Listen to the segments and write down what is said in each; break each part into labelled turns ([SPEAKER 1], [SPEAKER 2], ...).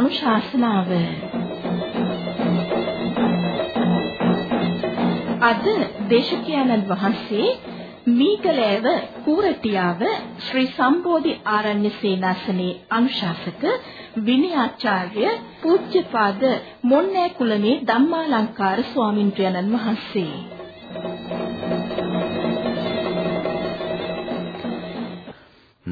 [SPEAKER 1] ධර්මානුශාසනාව. අද දේශකයන්න් වහන්සේ මීගලෑව කූරටියාව ශ්‍රී සම්බෝධි ආරණ්‍ය සේනාසනේ අනුශාසක විනයාචාර්ය පූජ්‍යපාද මොන්නෑ කුලමේ ධම්මාලංකාර ස්වාමින්ද්‍රයන්න් වහන්සේ.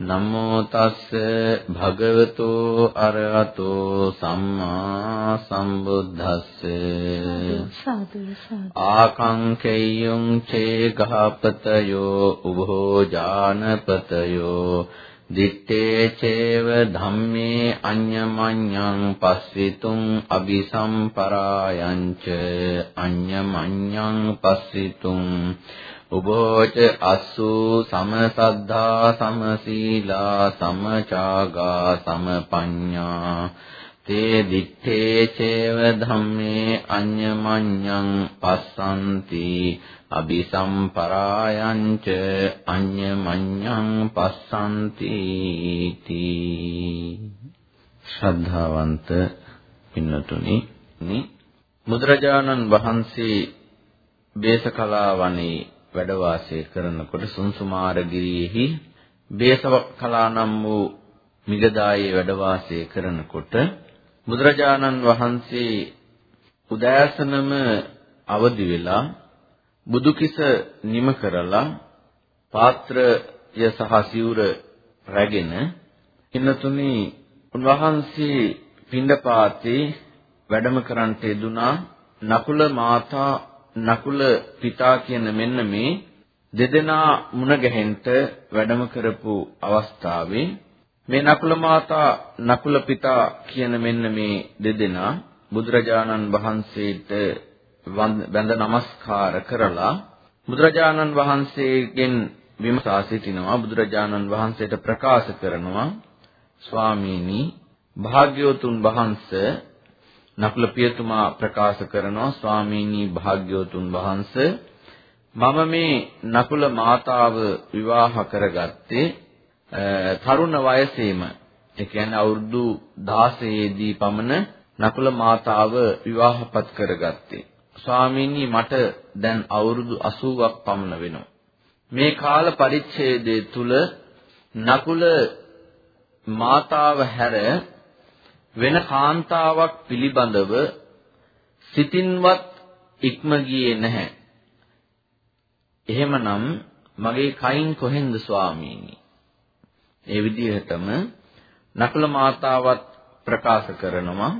[SPEAKER 2] නමෝ තස්ස භගවතු අරහතෝ සම්මා සම්බුද්දස්සේ. ආකංකේයුං චේ ගහපතයෝ උභෝ ජානපතයෝ. දිත්තේ චේව ධම්මේ අඤ්ඤමඤ්ඤං පස්සිතුං අபிසම්පරායං ච. අඤ්ඤමඤ්ඤං පස්සිතුං උභෝච අස්සු සමසද්ධා සමසීලා සමචාගා සමපඤ්ඤා තේ දිත්තේ චේව ධම්මේ අඤ්ඤමඤ්ඤං පස්සන්ති අபிසම්පරායං ච අඤ්ඤමඤ්ඤං පස්සන්ති තී. ශ්‍රද්ධාවන්ත පින්නතුනි මුද්‍රජානන් වහන්සේ බේසකලා වනේ වැඩ වාසය කරනකොට සුන්සුමාරගිරියෙහි බේසකලා නම් වූ මිගදායේ වැඩ වාසය කරනකොට බුදුරජාණන් වහන්සේ උදෑසනම අවදි වෙලා බුදු කිස නිම කරලා පාත්‍රය සහ සිවුර රැගෙන ඉන්නතුනි උන්වහන්සේ පින්ඩපාතේ වැඩම කරන්ට යෙදුනා නකුල මාතා නකුල පිතා කියන මෙන්න මේ දෙදෙනා මුණ ගැහෙන්න වැඩම කරපු අවස්ථාවේ මේ නකුල මාතා නකුල පිතා කියන මෙන්න මේ දෙදෙනා බුදුරජාණන් වහන්සේට වැඳ නමස්කාර කරලා බුදුරජාණන් වහන්සේගෙන් විමසා සිටිනවා බුදුරජාණන් වහන්සේට ප්‍රකාශ කරනවා ස්වාමීනි භාග්‍යවතුන් වහන්සේ නකුල පියතුමා ප්‍රකාශ කරනවා ස්වාමීනි භාග්‍යවතුන් වහන්සේ. මම මේ නකුල මාතාව විවාහ කරගත්තේ තරුණ වයසේම. ඒ කියන්නේ අවුරුදු 16 දී පමණ නකුල මාතාව විවාහපත් කරගත්තේ. ස්වාමීනි මට දැන් අවුරුදු 80ක් පමණ වෙනවා. මේ කාල පරිච්ඡේදයේ තුල නකුල මාතාව හැර වෙන කාන්තාවක් පිළිබඳව සිතින්වත් ඉක්ම ගියේ නැහැ. එහෙමනම් මගේ කයින් කොහෙන්ද ස්වාමීනි? ඒ විදිහටම නකුල මාතාවත් ප්‍රකාශ කරනවා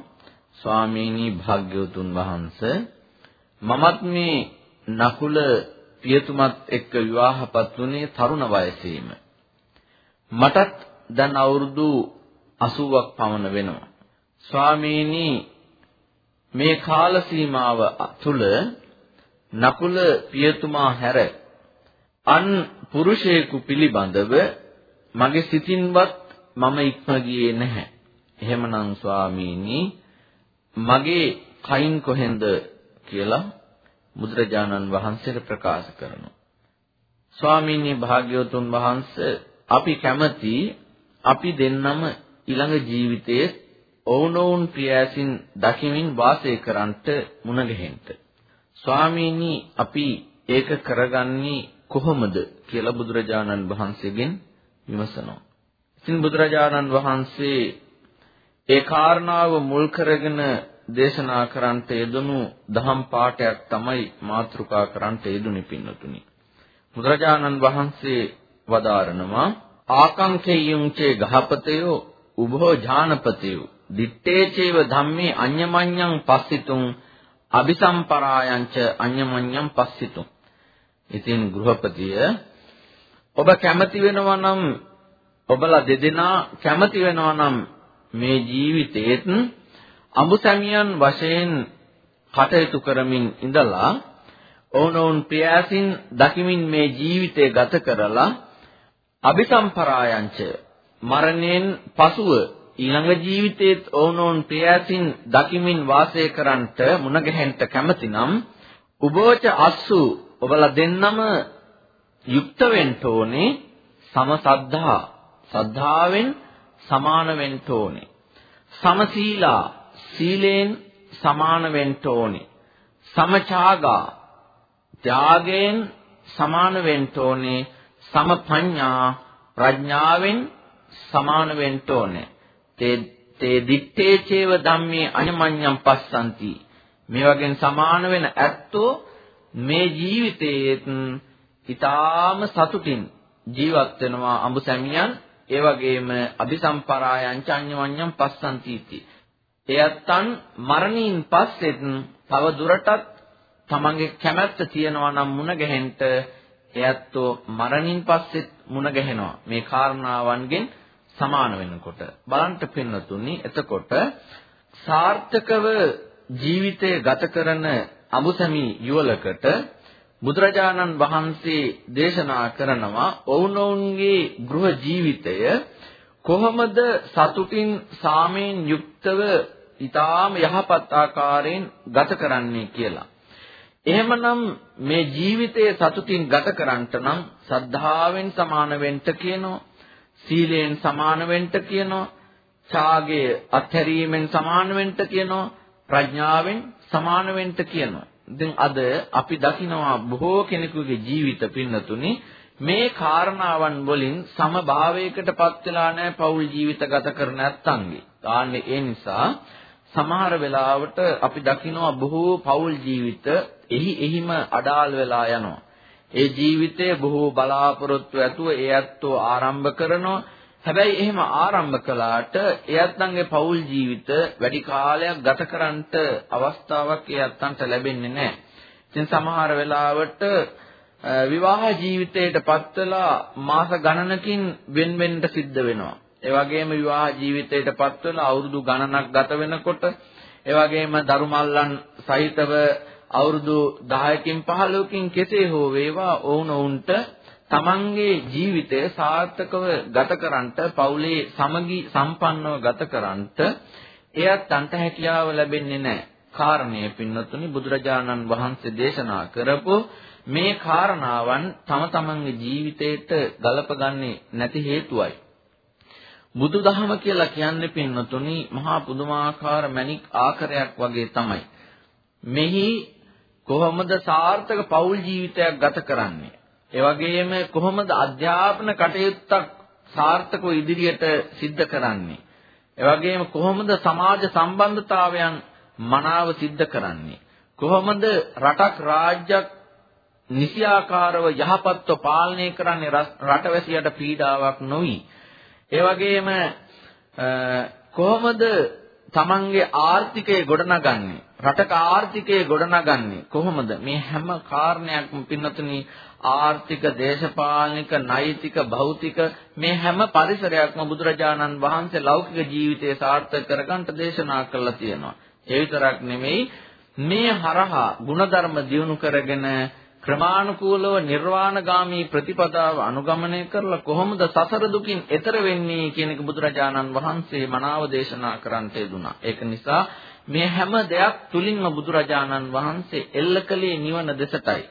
[SPEAKER 2] ස්වාමීනි භාග්‍යවතුන් වහන්සේ මමත් මේ නකුල පියතුමත් එක්ක විවාහපත් වුණේ තරුණ වයසේම. මටත් දැන් අවුරුදු 80ක් පමණ වෙනවා. ස්වාමීනි මේ කාල සීමාව තුළ නකුල පියතුමා හැර අන් පුරුෂයෙකු පිළිබඳව මගේ සිතින්වත් මම ඉක්ම ගියේ නැහැ. එහෙමනම් ස්වාමීනි මගේ කයින් කොහෙන්ද කියලා බුදුරජාණන් වහන්සේට ප්‍රකාශ කරනවා. ස්වාමීනි භාග්‍යවතුන් වහන්සේ අපි කැමති අපි දෙන්නම ඊළඟ ජීවිතයේ ඔවුනොවුන් ප්‍රියසින් දකිමින් වාසය කරන්ට මුණ ගැහෙන්න. ස්වාමීනි අපි ඒක කරගන්නේ කොහොමද කියලා බුදුරජාණන් වහන්සේගෙන් විමසනවා. ඉතින් බුදුරජාණන් වහන්සේ ඒ කාරණාව මුල් කරගෙන දේශනා කරන්නට යෙදුණු දහම් පාඨයක් තමයි මාතෘකා කරන්නට යෙදුනි පින්නතුනි. බුදුරජාණන් වහන්සේ වදාරනවා ආකංකේයුං චේ ගහපතයෝ උභෝ ඥානපතයෝ දිත්තේචේව ධම්මේ අඤ්ඤමඤ්ඤං පස්සිතුං අபிසම්පරායංච අඤ්ඤමඤ්ඤං පස්සිතුං. ඉතින් ගෘහපතිය ඔබ කැමති වෙනවා නම් ඔබලා දෙදෙනා කැමති වෙනවා නම් මේ ජීවිතේත් අඹසැමියන් වශයෙන් කටයුතු කරමින් ඉඳලා ඔවුනොවුන් ප්‍රයාසින් දකිමින් මේ ජීවිතය ගත කරලා අபிසම්පරායංච මරණයෙන් පසුව ඊළඟ ජීවිතයේත් ඕනෝන් ප්‍රියසින් දකිමින් වාසය කරන්නට මුණ ගැහෙන්න කැමතිනම් උබෝච අස්සු ඔබලා දෙන්නම යුක්ත වෙන්න ඕනේ සම සද්ධා. සද්ධාවෙන් සමාන වෙන්න ඕනේ. සමසීලා සීලෙන් සමාන වෙන්න ඕනේ. සමචාගා ත්‍යාගයෙන් සමාන වෙන්න ඕනේ. සමපඤ්ඤා ප්‍රඥාවෙන් සමාන වෙන්න ඕනේ. තේ තේ දිත්තේ චේව ධම්මේ අඤමඤ්ඤම් පස්සන්ති. මේ වගේ සමාන වෙන ඇත්තෝ මේ ජීවිතයේත් ඊටාම සතුටින් ජීවත් වෙනවා අඹ සැමියන්. ඒ වගේම අபிසම්පරායං චඤ්ඤවඤ්ඤම් පස්සන්තිති එයත්තන් මරණින් පස්සෙත් තව දුරටත් තමන්ගේ කැමැත්ත තියනවා නම් මුණ ගැහෙන්න එයත්තෝ මරණින් පස්සෙත් මුණ ගැහෙනවා. මේ කාරණාවන්ගෙන් සමාන වෙනකොට බලන්න පින්නතුනි එතකොට සාර්ථකව ජීවිතය ගත කරන අමුසැමි යුවලකට බුදුරජාණන් වහන්සේ දේශනා කරනවා ඔවුනොවුන්ගේ ගෘහ ජීවිතය කොහොමද සතුටින් සාමයෙන් යුක්තව ඊටාම යහපත් ආකාරයෙන් ගත කරන්නේ කියලා. එහෙමනම් මේ ජීවිතයේ සතුටින් ගත කරන්නට නම් සද්ධාවෙන් සමාන වෙන්න කියනවා. සීලයෙන් සමාන වෙන්න කියනවා. ඡාගය අත්හැරීමෙන් සමාන වෙන්න කියනවා. ප්‍රඥාවෙන් සමාන වෙන්න කියනවා. ඉතින් අද අපි දකිනවා බොහෝ කෙනෙකුගේ ජීවිත පින්නතුනි මේ කාරණාවන් වලින් සමභාවයකටපත් වෙලා නැහැ පෞල් ජීවිත ගත කරන නැත්තන්ගේ. ආන්නේ ඒ නිසා සමහර වෙලාවට අපි දකිනවා බොහෝ පෞල් ජීවිත එහි එහිම අඩාල් වෙලා යනවා. ඒ ජීවිතය බොහෝ බලාපොරොත්තු ඇතුව ඒ ඇත්තෝ ආරම්භ කරනවා. හැබැයි එහෙම ආරම්භ කළාට ඒ ඇත්තන්ගේ පෞල් ජීවිත වැඩි කාලයක් ගත කරන්නට අවස්ථාවක් ඒ ඇත්තන්ට ලැබෙන්නේ නැහැ. ඉතින් සමහර වෙලාවට විවාහ ජීවිතයටපත් වෙලා මාස ගණනකින් වෙන වෙන්න සිද්ධ වෙනවා. ඒ වගේම විවාහ ජීවිතයටපත් වෙලා අවුරුදු ගණනක් ගත වෙනකොට ඒ වගේම දරුමල්ලන් සහිතව අවුරුදු 10කින් 15කින් කෙසේ හෝ වේවා ඔවුන් ඔවුන්ට තමන්ගේ ජීවිතය සාර්ථකව ගත කරන්නට පවුලේ සමගි සම්පන්නව ගත කරන්නට එයත් අන්ත හැකියාව ලැබෙන්නේ නැහැ. කාරණය පින්නතුනි බුදුරජාණන් වහන්සේ දේශනා කරපු මේ කාරණාවන් තම තමන්ගේ ජීවිතයට ගලපගන්නේ නැති හේතුවයි. බුදුදහම කියලා කියන්නේ පින්නතුනි මහා පුදුමාකාර මණික් ආකාරයක් වගේ තමයි. මෙහි කොහොමද සාර්ථක පෞල් ජීවිතයක් ගත කරන්නේ? ඒ වගේම කොහොමද අධ්‍යාපන කටයුත්තක් සාර්ථකව ඉදිරියට සිද්ධ කරන්නේ? ඒ වගේම කොහොමද සමාජ සම්බන්ධතාවයන් මනාව සිද්ධ කරන්නේ? කොහොමද රටක් රාජ්‍යයක් නිසියාකාරව යහපත්ව පාලනය කරන්නේ රටවැසියට පීඩාවක් නොවි. ඒ වගේම කොහොමද තමන්ගේ ආර්ථිකය ගොඩනගන්නේ රටක ආර්ථිකය ගොඩනගන්නේ කොහොමද මේ හැම කාරණයක්ම පින්නතුනි ආර්ථික දේශපාලනික නෛතික භෞතික මේ හැම පරිසරයක්ම බුදුරජාණන් වහන්සේ ලෞකික ජීවිතය සාර්ථක කරගන්න දේශනා කළා තියෙනවා ඒ විතරක් නෙමෙයි මේ හරහා ಗುಣධර්ම දියුණු කරගෙන ක්‍රමානුකූලව නිර්වාණගාමී ප්‍රතිපදාව අනුගමනය කරලා කොහොමද සසර දුකින් එතර වෙන්නේ කියන එක බුදුරජාණන් වහන්සේ මනාව දේශනා කරන්නට යෙදුනා. ඒක නිසා මේ හැම දෙයක් තුලින්ම බුදුරජාණන් වහන්සේ එල්ල කළේ නිවන දෙසටයි.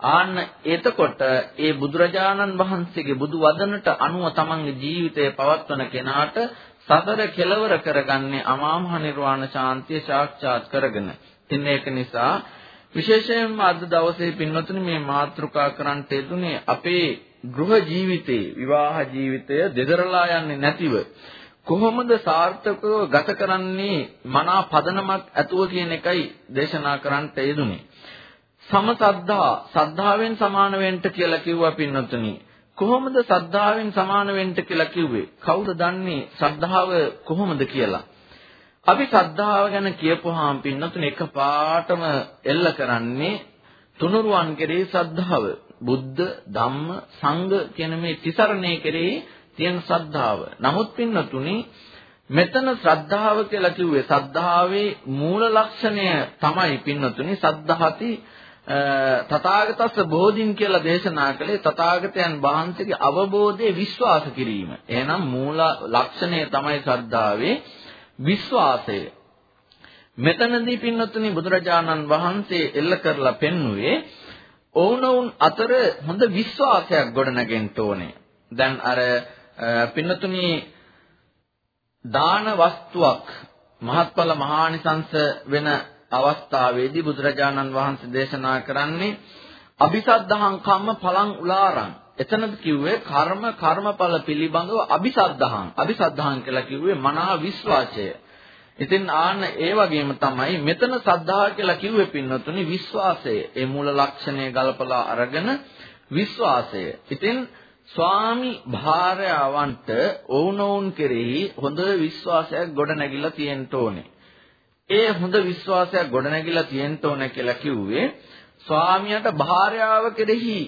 [SPEAKER 2] ආන්න එතකොට ඒ බුදුරජාණන් වහන්සේගේ බුදු වදනට අනුව තමන්ගේ ජීවිතය පවත්වන කෙනාට සතර කෙලවර කරගන්නේ අමාමහ නිර්වාණ ශාන්තිය සාක්ෂාත් කරගෙන. ඉතින් ඒක නිසා විශේෂයෙන්ම අද දවසේ පින්වතුනි මේ මාතෘකා කරන්නට යෙදුනේ අපේ ගෘහ ජීවිතේ විවාහ ජීවිතය දෙදරලා යන්නේ නැතිව කොහොමද සාර්ථකව ගත කරන්නේ මනා පදනමක් ඇතුව කියන එකයි දේශනා කරන්නට යෙදුනේ. සමසද්ධා සද්ධාවෙන් සමාන වෙන්න කියලා කිව්වා පින්වතුනි. කොහොමද සද්ධාවෙන් සමාන වෙන්න කියලා කිව්වේ? කවුද දන්නේ සද්ධාව කොහොමද කියලා? අපි සද්ධාව ගැන කියපුවාම පින්නතුනේ එකපාරටම එල්ල කරන්නේ තුනුරුවන් කෙරෙහි සද්ධාව. බුද්ධ, ධම්ම, සංඝ කියන මේ තිසරණේ කෙරෙහි තියෙන සද්ධාව. නමුත් පින්නතුනේ මෙතන ශ්‍රද්ධාව කියලා කිව්වේ සද්ධාවේ මූල ලක්ෂණය තමයි පින්නතුනේ සද්ධාති තථාගතස්ස බෝධින් කියලා දේශනා කළේ තථාගතයන් වහන්සේගේ අවබෝධයේ විශ්වාස කිරීම. එහෙනම් මූල ලක්ෂණය තමයි ශ්‍රද්ධාවේ විශ්වාසය. මෙතනදී පින්නතුනි බුදුරජාණන් වහන්සේ එල්ල කරලා පෙන්වුවේ ඔවුනොවුන් අතර හොඳ විශ්වාසයක් ගොඩනගෙන්න ඕනේ. දැන් අර පින්නතුනි දාන වස්තුවක් මහත්ඵල මහානිසංස වෙන අවස්ථාවේදී බුදුරජාණන් වහන්සේ දේශනා කරන්නේ අபிසද්ධහං කම්ම පලං උලාරං. එතනද කිව්වේ කර්ම කර්මඵල පිළිබඳව අபிසද්ධහං. අபிසද්ධහං කියලා කිව්වේ මනා විශ්වාසය. ඉතින් ආන ඒ වගේම තමයි මෙතන සද්ධා කියලා කිව්වේ පින්නතුනි විශ්වාසය. ඒ මූල ලක්ෂණය ගලපලා අරගෙන විශ්වාසය. ඉතින් ස්වාමි භාර්යාවන්ට ඔවුනොවුන් කෙරෙහි හොඳ විශ්වාසයක් ගොඩ නැගිලා තියෙන්න ඕනේ. ඒ හොඳ විශ්වාසයක් ගොඩ නැගිලා තියෙන්න ඕනේ කියලා කිව්වේ ස්වාමියාට භාර්යාව කෙරෙහි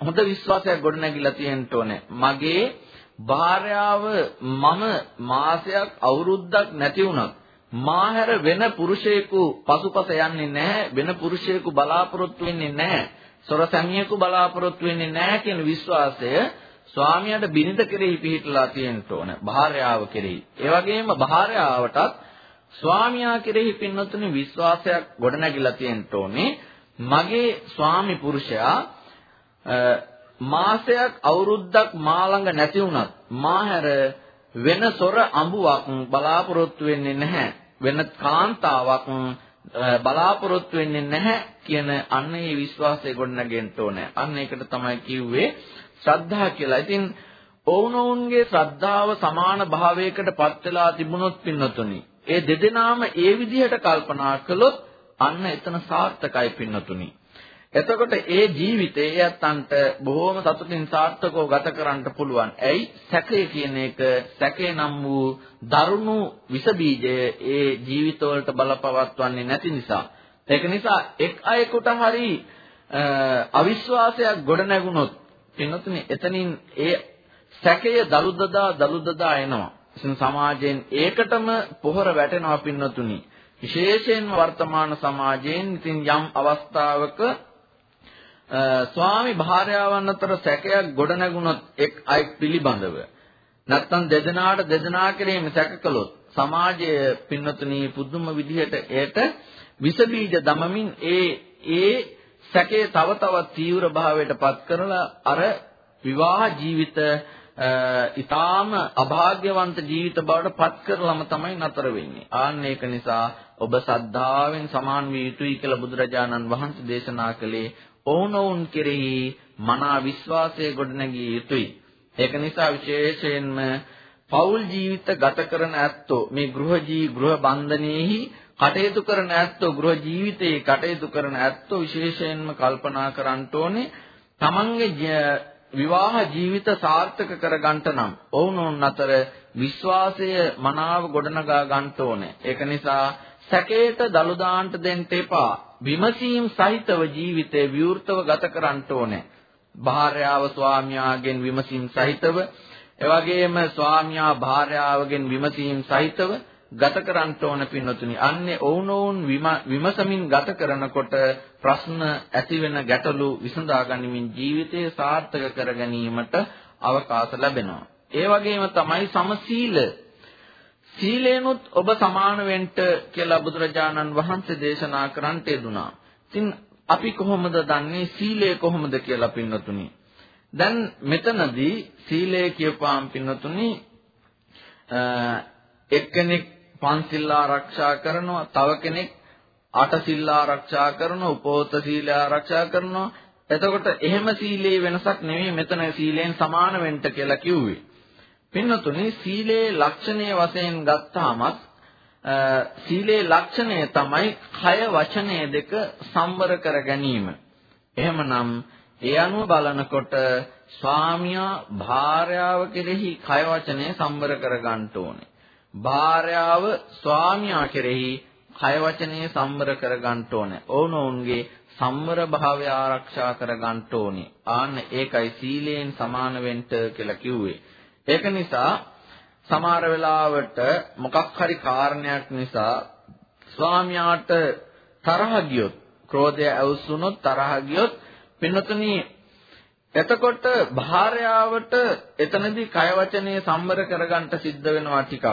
[SPEAKER 2] හොඳ විශ්වාසයක් ගොඩ නැගිලා තියෙන්න ඕනේ. මගේ භාර්යාව මම මාසයක් අවුරුද්දක් නැති වුණත් මාහැර වෙන පුරුෂයෙකු පසුපස යන්නේ නැහැ වෙන පුරුෂයෙකු බලාපොරොත්තු වෙන්නේ නැහැ සොරසැමියෙකු බලාපොරොත්තු වෙන්නේ නැහැ කියන විශ්වාසය ස්වාමියාට බිරිඳ කෙරෙහි පිහිටලා තියෙන්න ඕන. භාර්යාව කෙරෙහි. ඒ වගේම භාර්යාවටත් ස්වාමියා කෙරෙහි පින්නතුනේ විශ්වාසයක් ගොඩනැගිලා තියෙන්න ඕනේ. මගේ ස්වාමි පුරුෂයා මාසයක් අවුරුද්දක් මා ළඟ නැති වුණත් මාහැර වෙන සොර අඹුවක් බලාපොරොත්තු වෙන්නේ නැහැ. වෙන කාන්තාවක් බලාපොරොත්තු වෙන්නේ නැහැ කියන අන්න ඒ විශ්වාසය ගොඩනගෙන්න ඕනේ. අන්න ඒකට තමයි කිව්වේ ශ්‍රද්ධා කියලා. ඉතින් ඔවුනොවුන්ගේ ශ්‍රද්ධාව සමාන භාවයකට පත් වෙලා තිබුණොත් පින්නතුනි. ඒ දෙදෙනාම ඒ විදිහට කල්පනා කළොත් අන්න එතන සාර්ථකයි පින්නතුනි. එතකොට ඒ ජීවිතේ යත්තන්ට බොහෝම සතුටින් සාර්ථකව ගත කරන්න පුළුවන්. ඇයි? සැකය කියන එක සැකේ නම් වූ දරුණු විස බීජය ඒ ජීවිතවලට බලපවත්වන්නේ නැති නිසා. ඒක නිසා එක් අයෙකුට හරි අවිශ්වාසයක් ගොඩ නැගුණොත් පින්නතුනි එතනින් ඒ සැකය දලුදදා දලුදදා එනවා. ඉතින් සමාජයෙන් ඒකටම පොහොර වැටෙනවා පින්නතුනි. විශේෂයෙන්ම වර්තමාන සමාජයෙන් ඉතින් යම් අවස්ථාවක ස්වාමි භාර්යාවන් අතර සැකයක් ගොඩනැගුණොත් එක් අයෙක් පිළිබඳව නැත්තම් දෙදෙනාට දෙදෙනා කෙරෙහිම සැක කළොත් සමාජයේ පින්නතුණී පුදුම විදිහට එයට විස බීජ දමමින් ඒ ඒ සැකේ තව තවත් තීව්‍ර භාවයට පත් කරලා අර විවාහ ජීවිත ඊටාම අභාග්‍යවන්ත ජීවිත බවට පත් කරලම තමයි නතර වෙන්නේ. ආන්න ඒක නිසා ඔබ සද්ධාවෙන් සමාන් විය යුතුයි කියලා බුදුරජාණන් වහන්සේ දේශනා කළේ ඔවුනොවුන් කෙරෙහි මනා විශ්වාසය ගොඩනැගිය යුතුයි. ඒක නිසා විශේෂයෙන්ම පෞල් ජීවිත ගත කරන ඇත්තෝ මේ ගෘහ ජී ගෘහ බන්ධනයේහි කටයුතු කරන ඇත්තෝ ගෘහ ජීවිතයේ කටයුතු කරන ඇත්තෝ විශේෂයෙන්ම කල්පනා කරන්න ඕනේ තමන්ගේ විවාහ ජීවිත සාර්ථක කරගන්න නම් ඔවුනොන් අතර විශ්වාසය මනාව ගොඩනගා ගන්න ඕනේ. ඒක නිසා සැකේට දලු දාන්න දෙන්න එපා. විමසීම් සහිතව ජීවිතේ විවෘතව ගත කරන්න ඕනේ. භාර්යාව ස්වාමියාගෙන් විමසීම් සහිතව, එවැගේම ස්වාමියා භාර්යාවගෙන් විමසීම් සහිතව ගත කරන්න ඕන පින්නතුනි. අන්නේ ඔවුනොවුන් විමසමින් ගත කරනකොට ප්‍රශ්න ඇති වෙන ගැටලු විසඳා ගනිමින් ජීවිතය සාර්ථක කර ගැනීමට අවකාශ ලැබෙනවා. ඒ වගේම තමයි සමසීල සීලේනොත් ඔබ සමාන වෙන්න කියලා බුදුරජාණන් වහන්සේ දේශනා කරන්නට යෙදුනා. ඉතින් අපි කොහොමද දන්නේ සීලය කොහොමද කියලා පින්නතුනි? දැන් මෙතනදී සීලය කියපාම් පින්නතුනි එක්කෙනෙක් පන්සිල් ආරක්ෂා කරනවා, තව කෙනෙක් අටසිල් ආරක්ෂා කරනවා, උපෝත සීල ආරක්ෂා කරනවා. එතකොට එහෙම සීලේ වෙනසක් නෙමෙයි මෙතන සීලෙන් සමාන වෙන්න කියලා කිව්වේ. පින්නතුනි සීලේ ලක්ෂණය වශයෙන් ගත්තාමත් සීලේ ලක්ෂණය තමයි කය වචනය දෙක සම්වර කර ගැනීම. එහෙමනම් ඒ අනුව බලනකොට ස්වාමියා භාර්යාව කෙරෙහි කය වචනය සම්වර කර ගන්න ඕනේ. භාර්යාව ස්වාමියා කෙරෙහි කය වචනය සම්වර කර ගන්න ඕනේ. ඕනෝන්ගේ සම්වර භාවය ආරක්ෂා කර ගන්න ඕනේ. ආන්න ඒකයි සීලයෙන් සමාන වෙන්න කියලා කිව්වේ. ඒක නිසා සමහර වෙලාවට මොකක් හරි කාරණයක් නිසා ස්වාමියාට තරහ ගියොත් ක්‍රෝධය අවුස්සුනොත් තරහ ගියොත් පින්නතුනි එතකොට භාර්යාවට එතනදී කය වචනේ සම්බර කරගන්න සිද්ධ වෙනවා ටිකක්.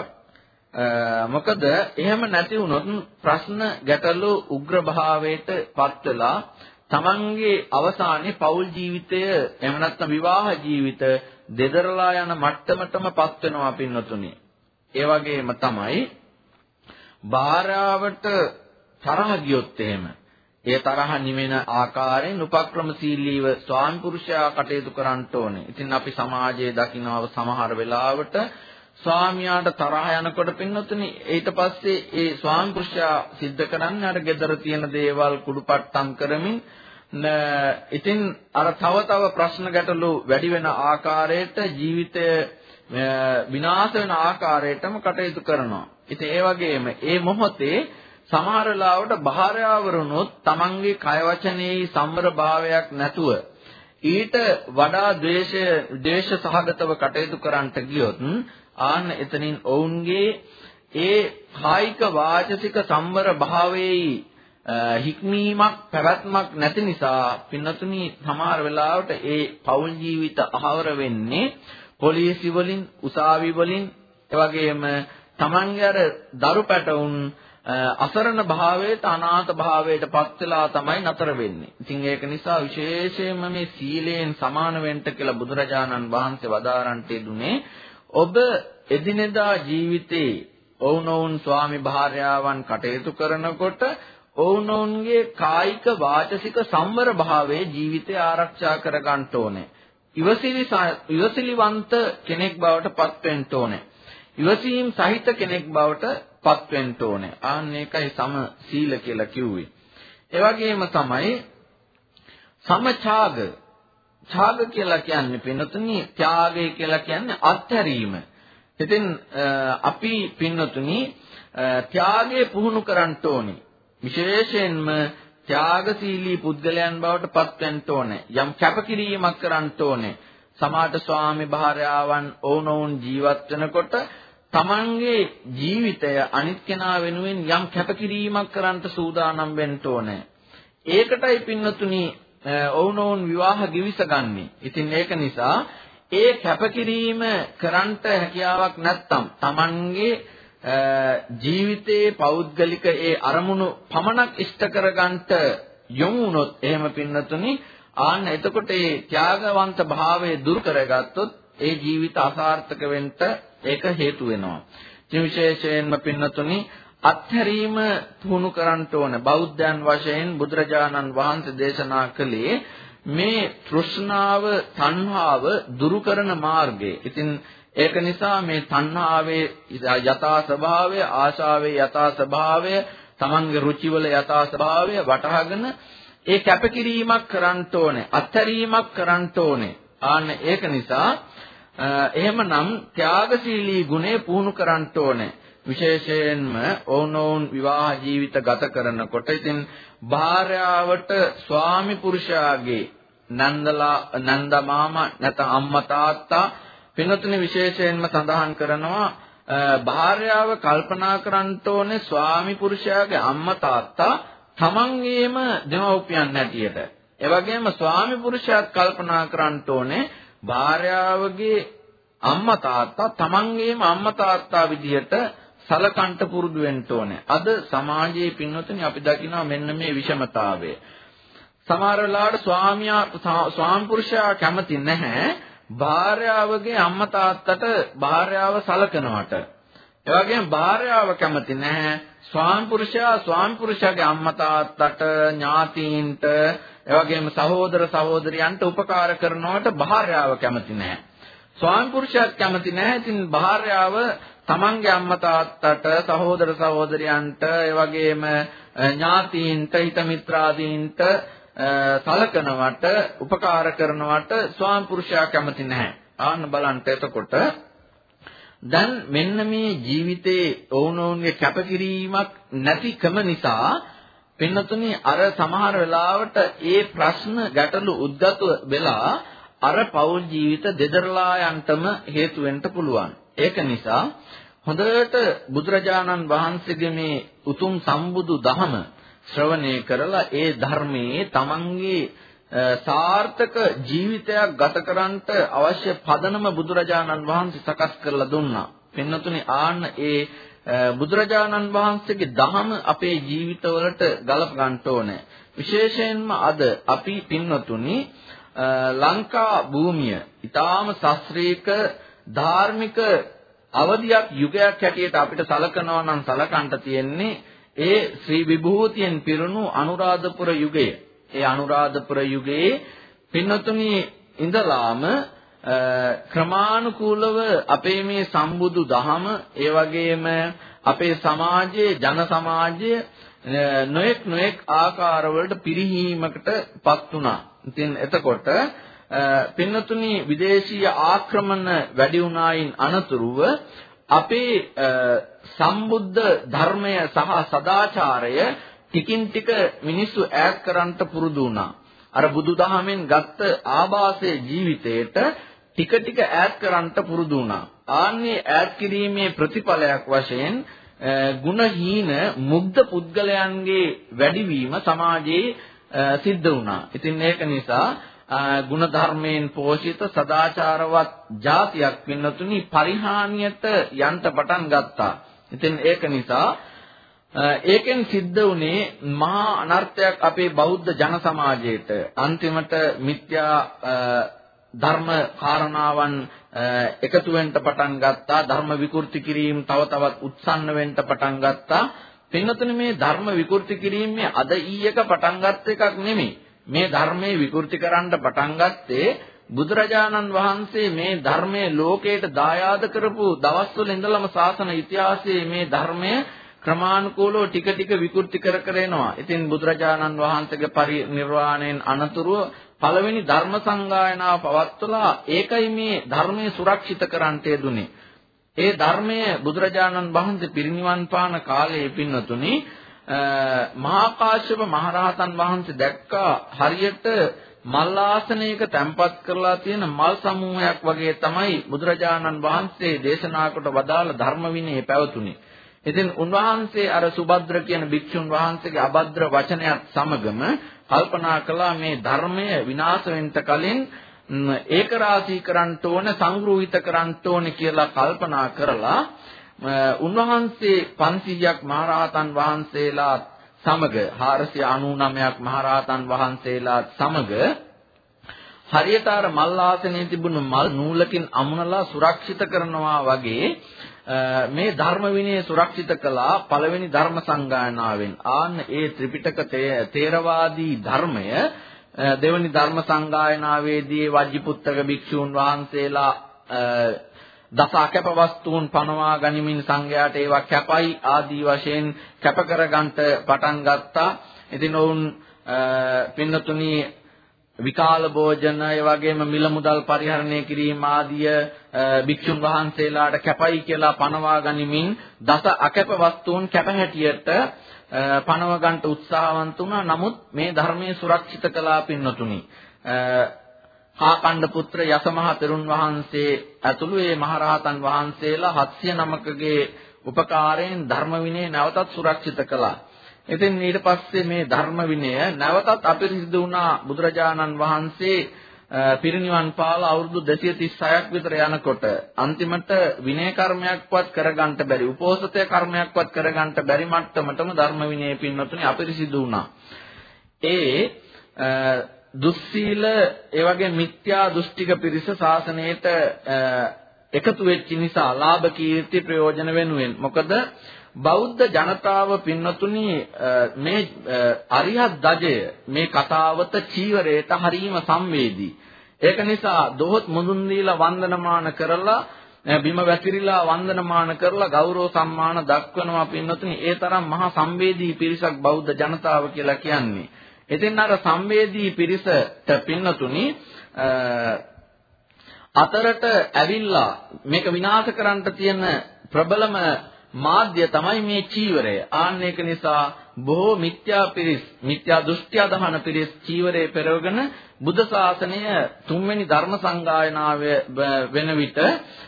[SPEAKER 2] මොකද එහෙම නැති වුණොත් ප්‍රශ්න ගැටලු උග්‍ර භාවයට පත් වෙලා තමන්ගේ අවසානයේ පෞල් ජීවිතය එහෙම නැත්නම් විවාහ ජීවිත දෙදරලා යන මට්ටමටම පත් වෙනවා පින්නතුනි. ඒ වගේම තමයි භාර්යාවට තරහ ගියොත් එහෙම ඒ තරහ නිවෙන ආකාරයෙන් උපක්‍රමශීලීව ස්වාමි පුරුෂයා කටයුතු කරන්න ඕනේ. ඉතින් අපි සමාජයේ දකින්නව සමහර වෙලාවට ස්වාමියාට තරහ යනකොට පින්නතුනි ඊට පස්සේ ඒ ස්වාමි පුරුෂයා සිද්ධ කරන්නේ අර gedara තියෙන දේවල් කුඩුපට්ටම් කරමින් ඉතින් අර තව තව ප්‍රශ්න ගැටලු වැඩි වෙන ආකාරයට ජීවිතය විනාශ වෙන ආකාරයටම කටයුතු කරනවා. ඉතින් ඒ වගේම ඒ මොහොතේ සමහර වෙලාවට භාර්යාවරුනොත් තමන්ගේ කය වචනේ සම්මර භාවයක් නැතුව ඊට වඩා ද්වේෂය ද්වේෂ සහගතව කටයුතු කරන්නට ගියොත් ආන්න එතනින් ඔවුන්ගේ ඒ කායික වාචසික සම්වර භාවයේ හික්මීමක් පැවැත්මක් නැති නිසා පින්නතුනි සමහර වෙලාවට ඒ පෞල් ජීවිත අහවර වෙන්නේ පොලිසි වලින් උසාවි වලින් එවැගේම තමන්ගේ අර දරු පැටවුන් අසරණ භාවයට අනාථ භාවයට පත් වෙලා තමයි නතර වෙන්නේ. ඉතින් ඒක නිසා විශේෂයෙන්ම මේ සීලයෙන් සමාන වෙන්න කියලා බුදුරජාණන් වහන්සේ වදාරන්ට දුනේ ඔබ එදිනෙදා ජීවිතේ ඔවුනොවුන් ස්වාමි භාර්යාවන් කටයුතු කරනකොට ඔවුනොවුන්ගේ කායික වාචසික සම්වර භාවයේ ජීවිතය ආරක්ෂා කර ගන්න ඕනේ. ඉවසිලි ඉවසිලිවන්ත කෙනෙක් බවට පත් වෙන්න ඕනේ. ඉවසීම් සහිත කෙනෙක් බවට පත් වෙන්න ඕනේ. ආන්න ඒකයි සම සීල කියලා කිව්වේ. ඒ වගේම තමයි සමඡාග. ඡාග කියලා කියන්නේ පින්නතුනි ත්‍යාගය කියලා කියන්නේ අත්හැරීම. ඉතින් අපි පින්නතුනි ත්‍යාගය පුහුණු කරන්න ඕනේ. විශේෂයෙන්ම ත්‍යාගශීලී පුද්ගලයන් බවට පත් වෙන්න ඕනේ. යම් කැපකිරීමක් කරන්න ඕනේ. සමාජ ස්වාමි භාර්යාවන් ඕනෝන් ජීවත් වෙනකොට තමන්ගේ ජීවිතය අනිත් කෙනා වෙනුවෙන් යම් කැපකිරීමක් කරන්නට සූදානම් වෙන්න ඕනේ. ඒකටයි පින්නතුනි ඔවුනෝන් විවාහ givisගන්නේ. ඉතින් ඒක නිසා ඒ කැපකිරීම කරන්නට හැකියාවක් නැත්නම් තමන්ගේ ජීවිතයේ පෞද්ගලික ඒ අරමුණු පමණක් ඉෂ්ට කරගන්නට යොමු වුණොත් එහෙම පින්නතුනි ආන්න එතකොට ඒ ත්‍යාගවන්ත භාවය දුරු කරගත්තොත් ඒ ජීවිත අසාර්ථක වෙන්න ඒක හේතු වෙනවා. ඉතින් විශේෂයෙන්ම පින්නතුනි අත්හැරීම පුහුණු කරන්න ඕන බෞද්ධයන් වශයෙන් බුදුරජාණන් වහන්සේ දේශනා කළේ මේ තෘෂ්ණාව තණ්හාව දුරු කරන මාර්ගය. ඉතින් ඒක නිසා මේ තණ්හාවේ යථා ස්වභාවය ආශාවේ යථා ස්වභාවය තමන්ගේ රුචිවල යථා ස්වභාවය වටහාගෙන ඒ කැපකිරීමක් කරන්න ඕනේ අත්හැරීමක් කරන්න ඕනේ ආන්න ඒක නිසා එහෙමනම් ත්‍යාගශීලී ගුණය පුහුණු කරන්න ඕනේ. විශේෂයෙන්ම ඕනෝන් විවාහ ජීවිත ගත කරනකොට ඉතින් භාර්යාවට ස්වාමි පුරුෂයාගේ නන්දලා නන්ද මාමා නැත්නම් අම්මා තාත්තා පින්වතුනි විශේෂයෙන්ම සඳහන් කරනවා භාර්යාව කල්පනා කරන්න ඕනේ ස්වාමි පුරුෂයාගේ අම්මා තාත්තා තමන්ගේම දෙමව්පියන් හැටියට. ඒ වගේම ස්වාමි පුරුෂයාත් කල්පනා කරන්න ඕනේ භාර්යාවගේ අම්මා තාත්තා තමන්ගේම අම්මා තාත්තා විදිහට සලකන්ට පුරුදු වෙන්න ඕනේ. අද සමාජයේ පින්වතුනි අපි දකිනවා මෙන්න මේ විෂමතාවය. සමහර වෙලාවට ස්වාමියා ස්වාම පුරුෂයා කැමති නැහැ භාර්යාවගේ අම්මා තාත්තට භාර්යාව සලකනවට. ඒ වගේම භාර්යාව කැමති නැහැ ස්වාම පුරුෂයා ස්වාම පුරුෂයාගේ අම්මා තාත්තට ඥාතීන්ට එවැගේම සහෝදර සහෝදරියන්ට උපකාර කරනවට භාර්යාව කැමති නැහැ. ස්වාමි පුරුෂයාත් කැමති නැහැ. ඉතින් භාර්යාව තමන්ගේ අම්මා තාත්තට සහෝදර සහෝදරියන්ට එවැගේම ඥාතීන්ට හිත මිත්‍රාදීන්ට සලකනවට උපකාර කරනවට ස්වාමි පුරුෂයා කැමති නැහැ. ආන්න බලන්න එතකොට දැන් මෙන්න මේ ජීවිතේ ඔවුනොවුන්ගේ කැපකිරීමක් නැතිකම නිසා පින්නතුනි අර සමහර වෙලාවට ඒ ප්‍රශ්න ගැටලු උද්ගත වෙලා අර පෞල් ජීවිත දෙදරලා යන්නටම හේතු වෙන්න පුළුවන්. ඒක නිසා හොඳට බුදුරජාණන් වහන්සේගේ මේ උතුම් සම්බුදු දහම ශ්‍රවණය කරලා ඒ ධර්මයේ තමන්ගේ සාර්ථක ජීවිතයක් ගත කරන්නට අවශ්‍ය පදනම බුදුරජාණන් වහන්සේ සකස් කරලා දුන්නා. පින්නතුනේ ආන්න ඒ බුදුරජාණන් වහන්සේගේ දහම අපේ ජීවිතවලට ගලප ගන්න ඕනේ. විශේෂයෙන්ම අද අපි පින්නතුනි ලංකා භූමිය ඊටාම ශාස්ත්‍රීයක ධාර්මික අවධියක් යුගයක් හැටියට අපිට සලකනවා නම් සලකන්ට තියෙන්නේ ඒ ශ්‍රී විභූතියෙන් පිරුණු අනුරාධපුර යුගය. ඒ අනුරාධපුර යුගයේ පින්නතුනි ඉඳලාම ක්‍රමානුකූලව අපේ මේ සම්බුදු දහම ඒ වගේම අපේ සමාජයේ ජන සමාජය නොඑක් නොඑක් ආකාරවලට පිරිහීමකටපත් වුණා. ඉතින් එතකොට පින්නතුනි විදේශීය ආක්‍රමණ වැඩි වුණායින් අනතුරුව අපේ සම්බුද්ධ ධර්මය සහ සදාචාරය ටිකින් ටික මිනිස්සු ඈත් කරන්නට පුරුදු වුණා. අර බුදුදහමෙන් ගත්ත ආభాසයේ ජීවිතේට ටික ටික ඈත් කරන්නට පුරුදු වුණා. ආන්නේ ඈත් කිරීමේ ප්‍රතිඵලයක් වශයෙන් ගුණහීන මුග්ධ පුද්ගලයන්ගේ වැඩිවීම සමාජයේ සිද්ධ වුණා. ඉතින් ඒක නිසා ගුණ ධර්මයෙන් පෝෂිත සදාචාරවත් જાතියක් වෙනතුනි පරිහානියට යන්න පටන් ගත්තා. ඉතින් ඒක නිසා ඒකෙන් සිද්ධ වුණේ මහා අනර්ථයක් අපේ බෞද්ධ ජන සමාජයට. අන්තිමට මිත්‍යා ධර්ම කාරණාවන් එකතු වෙන්න පටන් ගත්තා ධර්ම විකෘති කිරීම තව තවත් උත්සන්න වෙන්න පටන් ගත්තා පින්නතුනේ මේ ධර්ම විකෘති කිරීමේ අද ඊයක පටන් ගත්ත එකක් නෙමෙයි මේ ධර්මයේ විකෘති කරන්න පටන් ගත්තේ බුදුරජාණන් වහන්සේ මේ ධර්මයේ ලෝකයට දායාද කරපු දවස්වල ඉඳලම ශාසන ඉතිහාසයේ මේ ධර්මය ක්‍රමානුකූලව ටික ටික විකෘති කර කර එනවා. ඉතින් බුදුරජාණන් වහන්සේගේ පරිනිර්වාණයෙන් අනතුරුව පළවෙනි ධර්ම සංගායනාව පවත්වලා ඒකයි මේ ධර්මයේ සුරක්ෂිත කරන්ට යෙදුනේ. ඒ ධර්මය බුදුරජාණන් වහන්සේ පිරිනිවන් පාන කාලයේ පින්නතුනි මහා කාශ්‍යප මහරහතන් වහන්සේ දැක්කා හරියට මල් ආසනයක තැන්පත් කරලා තියෙන මල් සමූහයක් වගේ තමයි බුදුරජාණන් වහන්සේ දේශනා කොට වදාළ ධර්ම විනය පැවතුනේ. ඉතින් උන්වහන්සේ අර සුභද්‍ර කියන භික්ෂුන් වහන්සේගේ අභද්‍ර වචනයත් සමගම කල්පනා කළා මේ ධර්මය විනාශ වෙන්න කලින් ඒක රාශී කරන්න ඕන සංග්‍රහිත කරන්න ඕන කියලා කල්පනා කරලා උන්වහන්සේ 500ක් මහරහතන් වහන්සේලා සමග 499ක් මහරහතන් වහන්සේලා සමග හරියට අර මල් ආසනයේ තිබුණු මල් නූලකින් අමුණලා සුරක්ෂිත කරනවා වගේ මේ ධර්ම විනය සුරක්ෂිත කළා පළවෙනි ධර්ම සංගායනාවෙන්. ආන්න ඒ ත්‍රිපිටක තේරවාදී ධර්මය දෙවනි ධර්ම සංගායනාවේදී වජ්ජිපුත්තක භික්ෂූන් වහන්සේලා දස අකැප වස්තුන් පනවා ගනිමින් සංඝයාට ඒවා කැපයි ආදී වශයෙන් කැප කරගන්නට පටන් ගත්තා. ඉතින් ඔවුන් පින්නතුණී විකාල භෝජන ඒ වගේම මිල මුදල් පරිහරණය කිරීම ආදිය භික්ෂුන් වහන්සේලාට කැපයි කියලා පනවා ගනිමින් දස අකැප වස්තුන් කැප හැටියට පනව ගන්නට උත්සාහවන්ත වුණා. නමුත් මේ ධර්මයේ සුරක්ෂිත කළා පින්නතුනි. කාකණ්ඩ පුත්‍ර යසමහ තෙරුන් වහන්සේ ඇතුළු මේ මහරහතන් වහන්සේලා 709කගේ උපකාරයෙන් ධර්ම විනය නැවතත් සුරක්ෂිත කළා. ඉතින් ඊට පස්සේ මේ ධර්ම විනය නැවතත් අපිරිසිදු වුණා බුදුරජාණන් වහන්සේ පිරිනිවන් පාලා අවුරුදු 236ක් විතර යනකොට අන්තිමට විනය කර්මයක්වත් කරගන්න බැරි උපෝසතය කර්මයක්වත් කරගන්න බැරි මට්ටමටම ධර්ම විනය පින්වතුනි අපිරිසිදු වුණා. ඒ දුස්සීල ඒ වගේ මිත්‍යා දෘෂ්ටික පිරිස ශාසනයට එකතු වෙච්ච නිසා ලාභ කීර්ති ප්‍රයෝජන වෙනුවෙන් මොකද බෞද්ධ ජනතාව පින්නතුනි මේ අරිහත් දජය මේ කතාවත චීවරයට හරීම සංවේදී. ඒක නිසා දොහොත් මුදුන් දීලා වන්දනමාන කරලා බිම වැතිරිලා වන්දනමාන කරලා ගෞරව සම්මාන දක්වනවා පින්නතුනි ඒ තරම් මහා සංවේදී පිරිසක් බෞද්ධ ජනතාව කියලා කියන්නේ. එතෙන් අර සංවේදී පිරිසට පින්නතුනි අතරට ඇවිල්ලා මේක විනාශ කරන්න තියෙන ප්‍රබලම මාධ්‍ය තමයි මේ චීවරය. ආන්න ඒක නිසා බොහෝ මිත්‍යා පිරිස්, මිත්‍යා දෘෂ්ටි අදහන පිරිස් චීවරය පෙරවගෙන බුද්ධ ශාසනය තුන්වෙනි ධර්ම සංගායනාව වෙන විට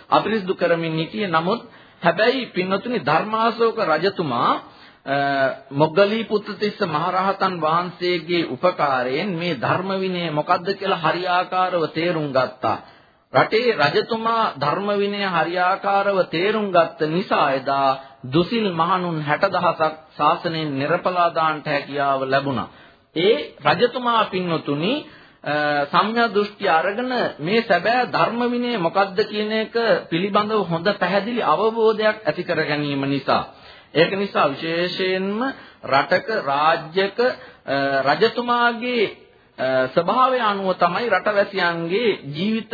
[SPEAKER 2] අපිරිසුදු කරමින් සිටියේ. නමුත් හැබැයි පින්වතුනි ධර්මාශෝක රජතුමා මොග්ගලී පුත්තිස්ස මහරහතන් වහන්සේගේ උපකාරයෙන් මේ ධර්ම විනය මොකද්ද කියලා හරියාකාරව තේරුම් ගත්තා. රටේ රජතුමා ධර්ම විනය හරියාකාරව තේරුම් ගත්ත නිසා එදා දුසිල් මහණුන් 60000ක් ශාසනයෙන් නිර්පලා දාන්නට හැකියාව ලැබුණා. ඒ රජතුමා පින්වතුනි සම්‍යක් දෘෂ්ටි අරගෙන මේ සැබෑ ධර්ම විනය මොකක්ද කියන එක පිළිබඳව හොඳ පැහැදිලි අවබෝධයක් ඇති කර ගැනීම නිසා ඒක නිසා විශේෂයෙන්ම රටක රාජ්‍යක රජතුමාගේ ස්වභාවය අනුව තමයි රටවැසියන්ගේ ජීවිත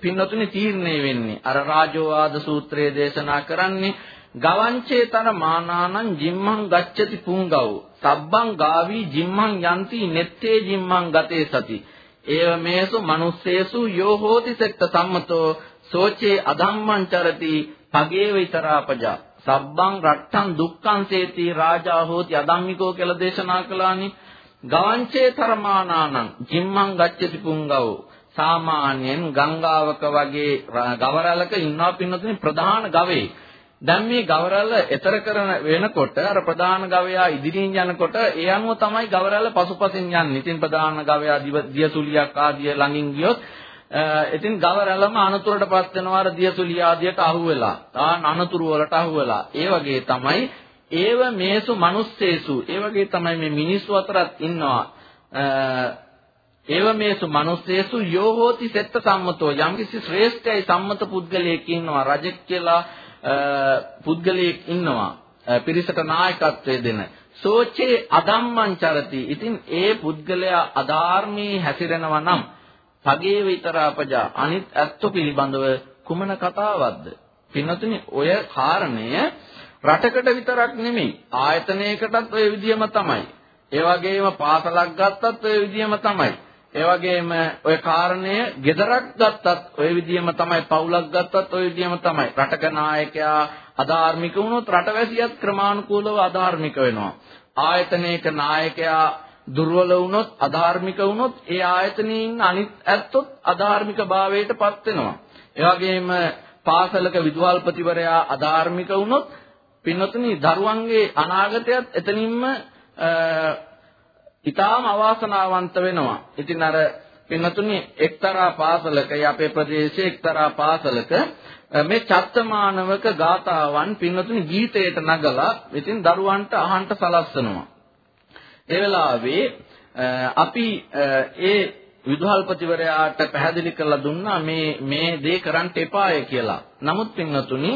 [SPEAKER 2] පින්නතුනේ තීරණය වෙන්නේ. අර රාජෝවාද සූත්‍රයේ දේශනා කරන්නේ ගවංචේතර මානානං ජිම්මං ගච්ඡති පුංගව්. සබ්බං ගාවි ජිම්මං යන්ති නෙත්තේ ජිම්මං ගතේ සති. ඒව මේසු manussේසු යෝ හෝති සෙක්ත සම්මතෝ සෝචේ අධම්මං චරති පගේ විතරාපජා සබ්බං රට්ටං දුක්ඛං සේති රාජා හෝති අධම්මිකෝ කියලා දේශනා කළානි. ගවංචේ තරමානානං ජිම්මං ගච්ඡති පුංගව. සාමාන්‍යයෙන් ගංගාවක වගේ ගවරලක ඉන්නවා පින්නතුනේ ප්‍රධාන ගවේ දැන් මේ ගවරැල්ල එතර කරන වෙනකොට අර ප්‍රධාන ගවයා ඉදිරියෙන් යනකොට ඒ අනුව තමයි ගවරැල්ල පසුපසින් යන්නේ. ඉතින් ප්‍රධාන ගවයා දියසුලියක් ආදිය ළඟින් ගියොත් ඉතින් ගවරැල්ලම අනතුරටපත් වෙනවා අර දියසුලිය ආදියට අහු වෙලා. තාන අනතුරු වලට අහු වෙලා. ඒ වගේ තමයි ඒව මේසු මිනිස්සේසු. ඒ වගේ තමයි මේ මිනිස්සු අතරත් ඉන්නවා. ඒව මේසු මිනිස්සේසු යෝ හෝති සෙත්ත සම්මතෝ යම්කිසි ශ්‍රේෂ්ඨයි සම්මත පුද්ගලයෙක් ඉන්නවා රජෙක් කියලා පුද්ගලයෙක් ඉන්නවා පිරිසට නායකත්වයේ දෙන සෝචේ අදම්මං චරති ඉතින් ඒ පුද්ගලයා අධාර්මී හැසිරෙනවා නම් සගේ විතරාපජා අනිත් ඇත්ත පිළිබඳව කුමන කතාවක්ද? පින්නතුනි ඔය කාරණය රටකට විතරක් නෙමෙයි ආයතනයකටත් ඔය විදිහම තමයි. ඒ වගේම පාසලක් ගත්තත් ඔය විදිහම තමයි. ඒ වගේම ඔය කාරණය gedarak ගත්තත් ඔය විදිහම තමයි. පවුලක් ගත්තත් ඔය විදිහම තමයි. රටක නායකයා අධාර්මික වුණොත් රටවැසියත් ක්‍රමානුකූලව අධාර්මික වෙනවා. ආයතනයක නායකයා දුර්වල වුණොත් අධාර්මික වුණොත් ඒ ආයතනයේ ඉන්න අනිත් ඇත්තොත් අධාර්මික භාවයට පත් වෙනවා ඒ වගේම පාසලක විදුහල්පතිවරයා අධාර්මික වුණොත් පින්වතුනි දරුවන්ගේ අනාගතයත් එතනින්ම ඊටාම අවාසනාවන්ත වෙනවා. ඉතින් අර පින්නතුනි එක්තරා පාසලක අපේ ප්‍රදේශයේ එක්තරා පාසලක මේ චත්තමානවක ගාතාවන් පින්නතුනි ගීතයට නගලා ඉතින් දරුවන්ට අහන්න සලස්වනවා. ඒ වෙලාවේ අපි ඒ විදුහල්පතිවරයාට පැහැදිලි කරලා දුන්නා මේ මේ දේ කරන්න එපාය කියලා. නමුත් පින්නතුනි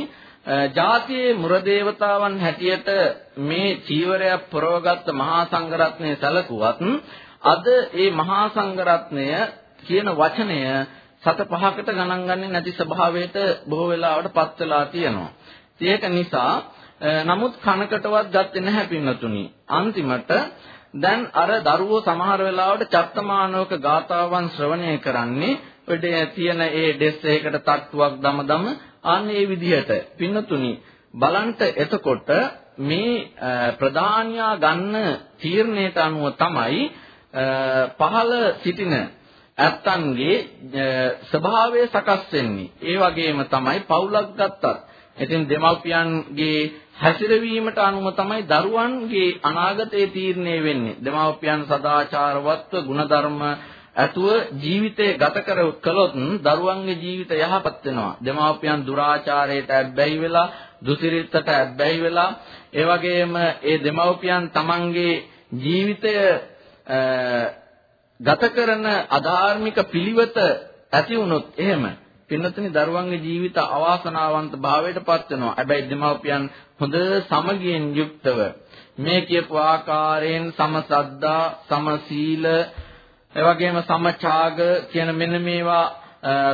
[SPEAKER 2] ජාතියේ මුරදේවතාවන් හැටියට මේ චීවරය පුරවගත් මහා සංඝරත්නය සැලකුවත් අද මේ මහා සංඝරත්නය කියන වචනය සත පහකට ගණන් ගන්නේ නැති ස්වභාවයට බොහෝ වෙලාවට පත් වෙලා තියෙනවා. ඒක නිසා නමුත් කනකටවත් ගත්තේ නැහැ පින්නතුනි. අන්තිමට දැන් අර දරුවෝ සමහර වෙලාවට චත්තමානෝක ගාතාවන් ශ්‍රවණය කරන්නේ ඔය තියෙන ඒ ඩෙස් එකකට තට්ටුවක් දම දම අන්න ඒ විදිහට පින්නතුනි බලන්ට එතකොට මේ ප්‍රධානියා ගන්න තීරණයට අනුව තමයි පහළ සිටින ඇත්තන්ගේ ස්වභාවය සකස් වෙන්නේ. ඒ වගේම තමයි පවුලක් ගත්තත්. ඉතින් දෙමව්පියන්ගේ හැසිරවීමට අනුව තමයි දරුවන්ගේ අනාගතයේ තීරණය වෙන්නේ. දෙමව්පියන් සදාචාරවත්ව ගුණධර්ම ඇතුව ජීවිතය ගත කර කළොත් දරුවන්ගේ ජීවිත යහපත් වෙනවා. දෙමාපියන් දුරාචාරයට ඇබ්බැහි වෙලා, දුසිරිතට ඇබ්බැහි වෙලා, ඒ වගේම ඒ දෙමාපියන් තමන්ගේ ජීවිතය ගත කරන අධාර්මික පිළිවෙත ඇති වුණොත් එහෙම පින්නතනි දරුවන්ගේ ජීවිත අවාසනාවන්ත භාවයට පත් වෙනවා. හැබැයි දෙමාපියන් හොඳ සමගියෙන් යුක්තව මේ කියපු ආකාරයෙන් සමසද්දා, සමසීල ඒ වගේම සමචාග කියන මෙන්න මේවා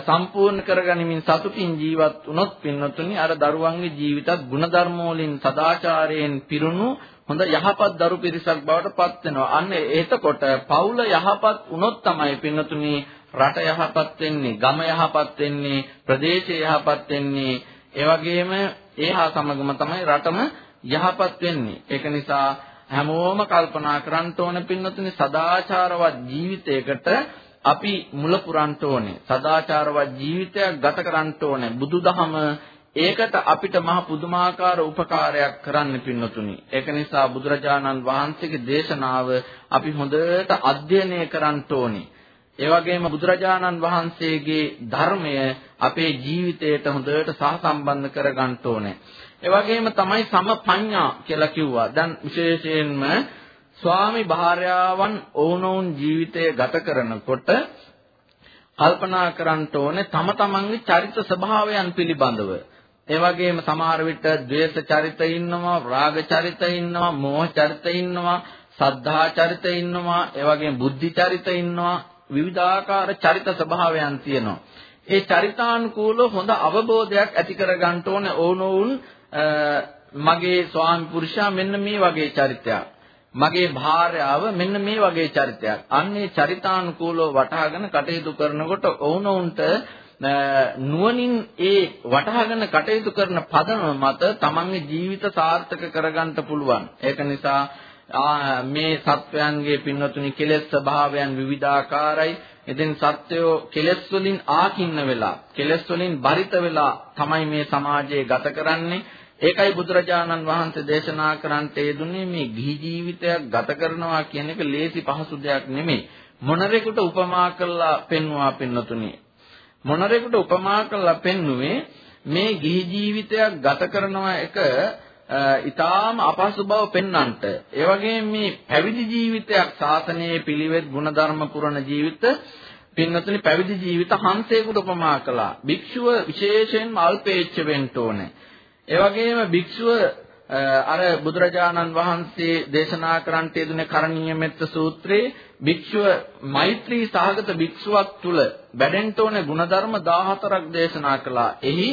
[SPEAKER 2] සම්පූර්ණ කරගනිමින් සතුටින් ජීවත් වුණොත් පින්නතුනි අර දරුවන්ගේ ජීවිතත් ಗುಣධර්ම වලින් සදාචාරයෙන් පිරුණු හොඳ යහපත් දරු පිරිසක් බවට පත් වෙනවා. අන්න එතකොට පවුල යහපත් වුණොත් තමයි පින්නතුනි රට යහපත් වෙන්නේ, ගම යහපත් වෙන්නේ, ප්‍රදේශය යහපත් වෙන්නේ. ඒ වගේම ඒහා සමගම තමයි රටම යහපත් වෙන්නේ. ඒක නිසා හැමෝම කල්පනා කරන්න ඕන පින්නතුනි සදාචාරවත් ජීවිතයකට අපි මුල පුරන්න ඕනේ. සදාචාරවත් ජීවිතයක් ගත කරන්න ඕනේ. බුදුදහම ඒකට අපිට මහ පුදුමාකාර උපකාරයක් කරන්න පින්නතුනි. ඒක නිසා බුදුරජාණන් වහන්සේගේ දේශනාව අපි හොඳට අධ්‍යයනය කරන්න ඕනේ. ඒ වගේම බුදුරජාණන් වහන්සේගේ ධර්මය අපේ ජීවිතයට හොඳට සහසම්බන්ධ කරගන්න ඕනේ. ඒ වගේම තමයි සමපඤ්ඤා කියලා කිව්වා. දැන් විශේෂයෙන්ම ස්වාමි භාර්යාවන් ඔවුනොවුන් ජීවිතය ගත කරනකොට කල්පනා කරන්න ඕනේ තම තමන්ගේ චරිත ස්වභාවයන් පිළිබඳව. ඒ වගේම සමහර විට ද්වේෂ චරිත ඉන්නවා, රාග චරිත ඉන්නවා, මෝහ චරිත ඉන්නවා, සද්ධා චරිත ඉන්නවා, ඒ වගේම බුද්ධි චරිත ඉන්නවා, විවිධාකාර චරිත ස්වභාවයන් තියෙනවා. ඒ චරිතානුකූලව හොඳ අවබෝධයක් ඇති කර ගන්න ඕනේ ඕනෝන් මගේ ස්වාමි පුරුෂයා මෙන්න මේ වගේ චරිතයක්. මගේ භාර්යාව මෙන්න මේ වගේ චරිතයක්. අන්නේ චරිතානුකූලව වටහාගෙන කටයුතු කරනකොට ඔවුනොවුන්ට නුවණින් ඒ වටහාගෙන කටයුතු කරන පදනම මත තමන්ගේ ජීවිත සාර්ථක කරගන්න පුළුවන්. ඒක නිසා මේ සත්වයන්ගේ පින්වතුනි කෙලෙස් ස්වභාවයන් විවිධාකාරයි. ඉතින් සත්වයෝ කෙලෙස් වලින් ආකින්න වෙලා, කෙලෙස් වලින් බරිත වෙලා තමයි මේ සමාජය ගත කරන්නේ. ඒකයි බුදුරජාණන් වහන්සේ දේශනා කරන්නට යෙදුනේ මේ ගිහි ජීවිතයක් ගත කරනවා කියන එක ලේසි පහසු දෙයක් නෙමෙයි. මොනරෙකුට උපමා කරලා පෙන්වුවා පින්නතුනි. මොනරෙකුට උපමා කරලා පෙන්නුවේ මේ ගිහි ජීවිතයක් ගත කරනවා එක ඊටාම අපහසු බව පෙන්වන්නට. ඒ වගේම මේ පැවිදි ජීවිතයක් සාසනයේ පිළිවෙත් ගුණධර්ම පුරන ජීවිත පින්නතුනි පැවිදි ජීවිත හංසයකට උපමා කළා. භික්ෂුව විශේෂයෙන්ම අල්පේච්ඡ වෙන්න ඕනේ. ඒ වගේම භික්ෂුව අර බුදුරජාණන් වහන්සේ දේශනා කරන්නට යෙදුනේ කරණීය මෙත්ත සූත්‍රයේ භික්ෂුව මෛත්‍රී සහගත භික්ෂුවක් තුල වැඩෙන්න ඕනේ ಗುಣධර්ම 14ක් දේශනා කළා. එහි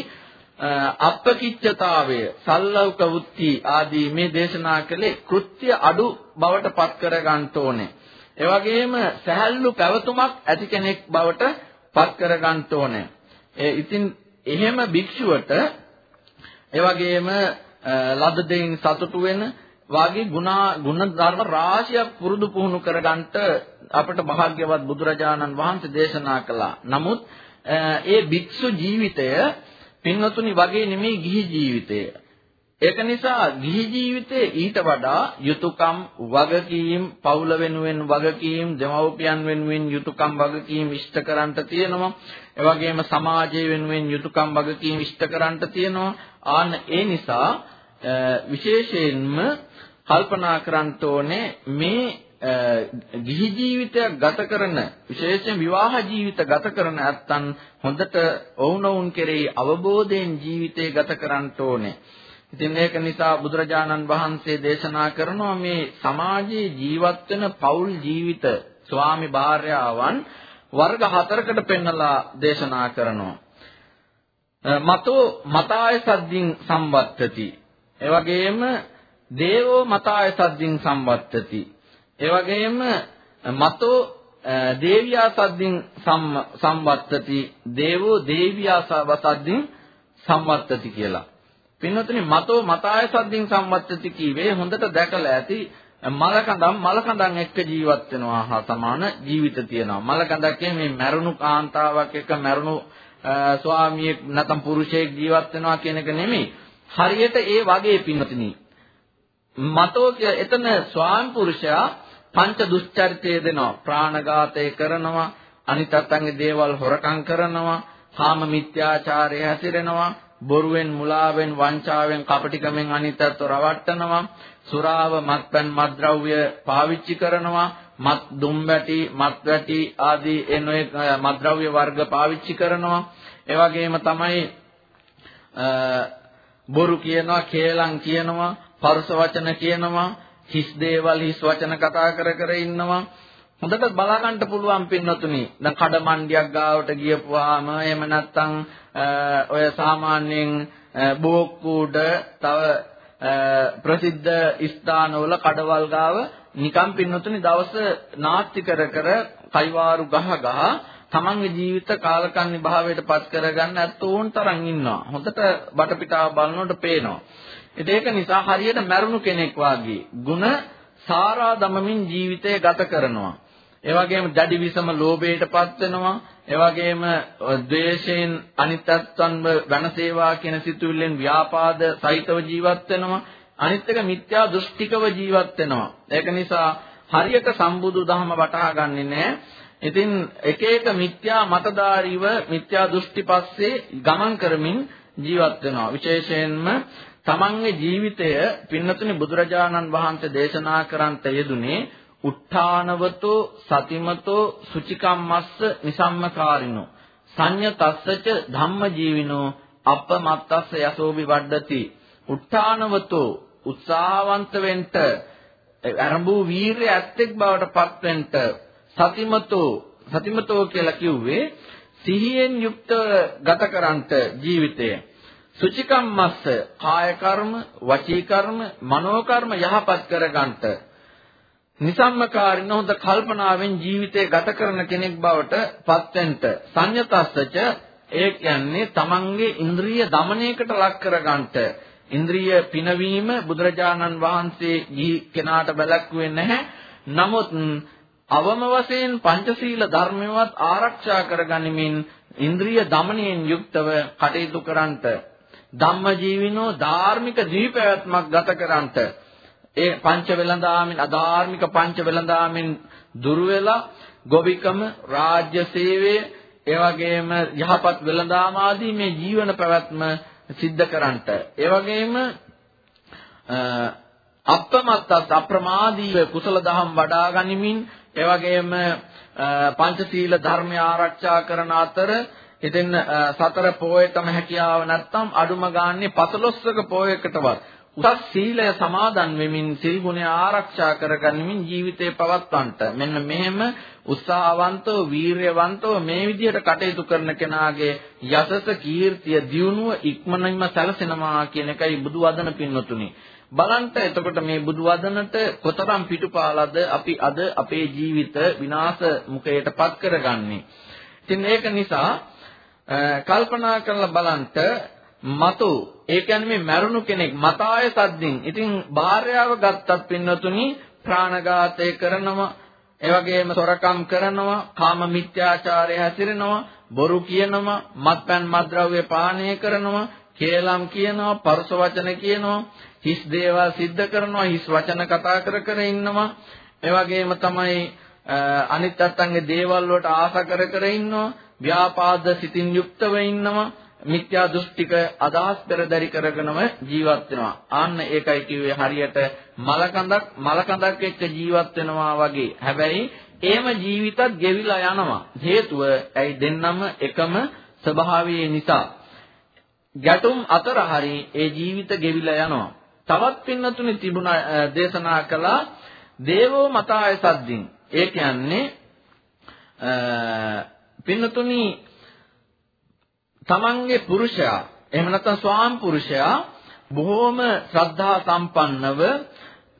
[SPEAKER 2] අප්පකිච්ඡතාවය, සල්ලෞක වුත්ති ආදී මේ දේශනා කළේ කෘත්‍ය අඩු බවට පත් කර ගන්න ඕනේ. ඒ වගේම සහැල්ලු පැවතුමක් ඇති කෙනෙක් බවට පත් කර ගන්න ඕනේ. ඒ ඉතින් එහෙම භික්ෂුවට ඒ වගේම ලද දෙයින් සතුටු වෙන වාගේ ගුණා ගුණ ධර්ම රාශියක් පුරුදු පුහුණු කරගන්නට අපට භාග්‍යවත් බුදුරජාණන් වහන්සේ දේශනා කළා. නමුත් ඒ භික්ෂු ජීවිතය පින්වතුනි වගේ නෙමෙයි ගිහි ජීවිතය. ඒක නිසා ගිහි ජීවිතයේ ඊට වඩා යුතුයකම් වගකීම් පවුල වෙනුවෙන් වගකීම් දෙමව්පියන් වෙනුවෙන් යුතුයකම් වගකීම් ඉෂ්ට කරන්ට තියෙනවා ඒ වගේම සමාජය වෙනුවෙන් යුතුයකම් වගකීම් ඉෂ්ට කරන්ට තියෙනවා ආන්න ඒ නිසා විශේෂයෙන්ම කල්පනා කරන්න ඕනේ මේ ගිහි ජීවිතයක් ගත කරන විශේෂයෙන් විවාහ ජීවිත ගත කරන ඇත්තන් හොඳට ඔවුනොවුන් කෙරෙහි අවබෝධයෙන් ජීවිතය ගත කරන්න ඕනේ ඉතින් ඒක නිසා බුදුරජාණන් වහන්සේ දේශනා කරනවා මේ සමාජයේ ජීවත් වෙන පෞල් ජීවිත ස්වාමි භාර්යාවන් වර්ග හතරකට පෙන්නලා දේශනා කරනවා. මතෝ මතාය සද්දින් සම්වත්තති. ඒ වගේම දේවෝ මතාය සද්දින් සම්වත්තති. ඒ වගේම මතෝ දේවියා සද්දින් සම්වත්තති. දේවෝ දේවියා සද්දින් සම්වත්තති කියලා. පින්වතුනි මතෝ මතාය සද්දින් සම්මත්තති කීවේ හොඳට දැකලා ඇති මලකඳම් මලකඳන් එක්ක ජීවත් වෙනවා හා සමාන ජීවිත තියෙනවා මලකඳක් කියන්නේ මේ මරුණු කාන්තාවක් එක්ක මරුණු ස්වාමියෙක් නැත්නම් පුරුෂයෙක් ජීවත් වෙනවා කියන එක නෙමෙයි හරියට ඒ වගේ පින්වතුනි මතෝ එතන ස්වාමි පුරුෂයා පංච දුස්චරිතය දෙනවා. ප්‍රාණඝාතය කරනවා අනිත් අත්ංගේ දේවල් හොරකම් කරනවා කාම මිත්‍යාචාරය හැසිරෙනවා බොරුවෙන් මුලාවෙන් වංචාවෙන් කපටිකමෙන් අනිත්‍යත්ව රවට්ටනවා සුරාව මත්පැන් මත්ද්‍රව්‍ය පාවිච්චි කරනවා මත් දුම්බැටි මත්වැටි ආදී එනොේ මත්ද්‍රව්‍ය වර්ග පාවිච්චි කරනවා. ඒ වගේම තමයි බොරු කියනවා කේලම් කියනවා පරුස වචන කියනවා හිස් දේවල් හිස් වචන කතා කර කර ඉන්නවා හොඳට බලා ගන්න පුළුවන් පින්නතුනි. දැන් කඩමණ්ඩියක් ගාවට ගියපුවාම එහෙම නැත්නම් ඔය සාමාන්‍යයෙන් බෝක්කුඩ තව ප්‍රසිද්ධ ස්ථානවල කඩවල් ගාව නිකම් පින්නතුනි දවස නාස්ති කර කර කයිවාරු ගහ ගහ තමන්ගේ ජීවිත කාලකන්ණි භාවයට පත් කරගන්න ඇත්තෝන් තරම් ඉන්නවා. හොඳට බටපිටාව බලනකොට පේනවා. ඒක නිසා හරියට මරුණු කෙනෙක් වාගේ ಗುಣ සාරා දමමින් ජීවිතය ගත කරනවා. ඒ වගේම දැඩි විසම ලෝභයටපත් වෙනවා. ඒ වගේම ද්වේෂයෙන් අනිත්‍යත්වන්ව වෙනසේවා කියන සිතුවිල්ලෙන් ව්‍යාපාද සහිතව ජීවත් වෙනවා. අනිත් එක මිත්‍යා දෘෂ්ටිකව ජීවත් වෙනවා. ඒක නිසා හරියට සම්බුදු දහම වටහා ගන්නෙ නැහැ. ඉතින් එක එක මිත්‍යා මතධාරීව මිත්‍යා දෘෂ්ටි පස්සේ ගමන් කරමින් ජීවත් වෙනවා. විශේෂයෙන්ම තමන්ගේ ජීවිතය පින්නතුනි බුදුරජාණන් වහන්සේ දේශනා කරන්ට යෙදුනේ උත්ථානවතෝ සතිමතෝ සුචිකම්මස්ස නිසම්මකාරිනෝ. සංයතස්සච ධම්මජීවිනෝ අපමත්තස්ස යසෝබි වඩ්ඩති උත්ථානවතෝ උත්සාහවන්ත වෙන්න අරඹු වීරය ඇත්තෙක් බවට පත් වෙන්න සතිමතෝ සතිමතෝ කියලා කිව්වේ සිහියෙන් යුක්ත ගත කරන්ට ජීවිතය. සුචිකම්මස්ස කාය කර්ම, වචී කර්ම, මනෝ කර්ම යහපත් කරගන්නට නිසම්මකාරින හොඳ කල්පනාවෙන් ජීවිතය ගත කරන කෙනෙක් බවට පත්වෙන්න සංයතස්සච ඒ කියන්නේ තමන්ගේ ඉන්ද්‍රිය দমনයකට ලක් කරගන්නට. ඉන්ද්‍රිය පිනවීම බුදුරජාණන් වහන්සේ ගිහි කෙනාට බැලක්ුවේ නැහැ. නමුත් අවම වශයෙන් පංචශීල ධර්මයවත් ආරක්ෂා කරගනිමින් ඉන්ද්‍රිය দমনයෙන් යුක්තව කටයුතු කරන්නට ධම්මජීවිනෝ ධාර්මික දීපයත්මක් ගත කරන්නට ඒ පංච වෙළඳාමින් අධාර්මික පංච වෙළඳාමින් දුර වෙලා ගොවිකම රාජ්‍ය සේවය ඒ වගේම යහපත් වෙළඳාම ආදී මේ ජීවන පැවැත්ම සිද්ධ කරන්නට ඒ වගේම අප්‍රමත්තත් අප්‍රමාදීව කුසල දහම් වඩා ගනිමින් ඒ වගේම පංචශීල ධර්මය ආරක්ෂා කරන අතර ඉතින් සතර පොයටම හැකියාව නැත්නම් අඩුම ගානේ 15ක පොයකටවත්. උසස් සීලය සමාදන් වෙමින් සිල් ගුණය ආරක්ෂා කරගනිමින් ජීවිතේ පවත්වන්නට. මෙන්න මෙහෙම උත්සාහවන්තව වීරයවන්තව මේ විදිහට කටයුතු කරන කෙනාගේ යසස කීර්තිය දියුණුව ඉක්මනින්ම සැලසෙනවා කියන එකයි බුදු වදන පින්වතුනි බලන්න එතකොට මේ බුදු වදනට කොතරම් පිටුපාලද අපි අද අපේ ජීවිත විනාශ මුඛයටපත් කරගන්නේ. ඉතින් ඒක නිසා කල්පනා කරලා බලන්න මතු ඒ කියන්නේ මේ මරුණු කෙනෙක් මතාය සද්දින් ඉතින් භාර්යාව ගත්තත් පින්නතුනි ප්‍රාණඝාතය කරනවා ඒ වගේම සොරකම් කරනවා කාම මිත්‍යාචාරය හැසිරෙනවා බොරු කියනවා මත්පැන් මත්ද්‍රව්‍ය පානය කරනවා කේලම් කියනවා පරුස වචන කියනවා හිස් දේවල් සිද්ධ කරනවා හිස් වචන කතා කර කර ඉන්නවා. ඒ වගේම තමයි අනිත් අත්තන්ගේ දේවල් වලට ආස කර කර ඉන්නවා ව්‍යාපාද සිතින් යුක්තව ඉන්නවා මිත්‍යා දෘෂ්ටික අදහස් පෙරදරි කරගෙනම ජීවත් වෙනවා. ආන්න ඒකයි කිව්වේ හරියට මලකඳක් මලකඳක් එක්ක ජීවත් වෙනවා වගේ. හැබැයි ඒම ජීවිතත් ගෙවිලා යනවා. හේතුව ඇයි දෙන්නම එකම ස්වභාවයේ නිසා. ගැටුම් අතර හරි ඒ ජීවිත ගෙවිලා යනවා. තවත් පින්නතුනි තිබුණා දේශනා කළා දේවෝ මතාය සද්දින්. ඒ කියන්නේ පින්නතුනි තමන්ගේ පුරුෂයා එහෙම නැත්නම් ස්වාම පුරුෂයා බොහෝම ශ්‍රද්ධා සම්පන්නව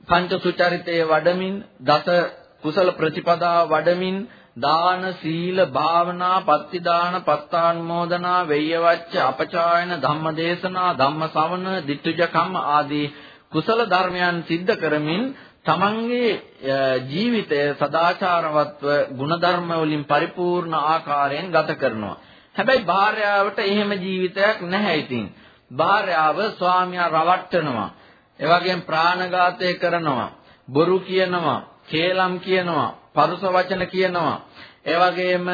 [SPEAKER 2] පංච සුචරිතයේ වඩමින් දස කුසල ප්‍රතිපදා වඩමින් දාන සීල භාවනා පත්තිදාන පත්තානුමෝදනා වෙය්‍යවච්ච අපචායන ධම්මදේශනා ධම්මසවන ditthුජ කම්ම ආදී කුසල ධර්මයන් සිද්ධ කරමින් තමන්ගේ ජීවිතය සදාචාරවත්ව ගුණධර්ම වලින් පරිපූර්ණ ආකාරයෙන් ගත කරනවා හැබැයි භාර්යාවට එහෙම ජීවිතයක් නැහැ ඉතින්. භාර්යාව ස්වාමියා රවට්ටනවා. ඒ වගේම ප්‍රාණඝාතය කරනවා. බොරු කියනවා, කේලම් කියනවා, පරුස වචන කියනවා. ඒ වගේම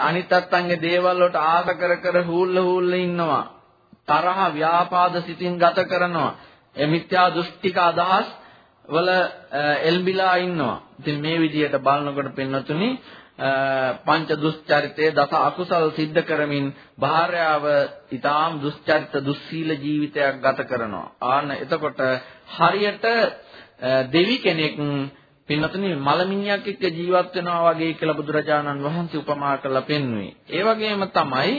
[SPEAKER 2] අනිත් අත්ංගේ දේවල් වලට ආස කර කර හූල්ල හූල්ල ඉන්නවා. තරහ ව්‍යාපාද සිතින් ගත කරනවා. ඒ මිත්‍යා දෘෂ්ටික අදහස් වල එල්බිලා ඉන්නවා. ඉතින් මේ විදිහට බලනකොට පින්නතුනි පංච දුස්චරිතයේ දස අකුසල් සිද්ධ කරමින් භාර්යාව ඊටාම් දුස්චරිත දුස්සීල ජීවිතයක් ගත කරනවා. ආන්න එතකොට හරියට දෙවි කෙනෙක් පින්නතුනි මලමිණියක් එක්ක ජීවත් වෙනවා වගේ කියලා බුදුරජාණන් වහන්සේ උපමා කරලා පෙන්වුවේ. ඒ වගේම තමයි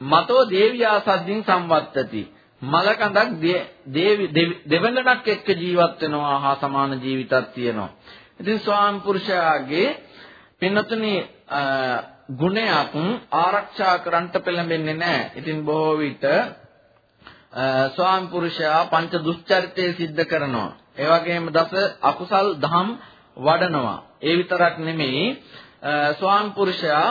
[SPEAKER 2] මතෝ දේවියා සද්දින් සම්වත්තති. මලකඳක් දේවි දෙවඟනක් එක්ක ජීවත් වෙනවා හා සමාන ජීවිතයක් තියෙනවා. ඉතින් ස්වාම පුරුෂයාගේ පින්නතුනි ගුණයක් ආරක්ෂා කරන්නට පෙළඹෙන්නේ නැහැ. ඉතින් බොහෝ විට ස්වාම පුරුෂයා පංච දුස්චරිතය સિદ્ધ කරනවා. ඒ වගේම දස අකුසල් දහම් වඩනවා. ඒ විතරක් නෙමෙයි ස්වාමි පුරුෂයා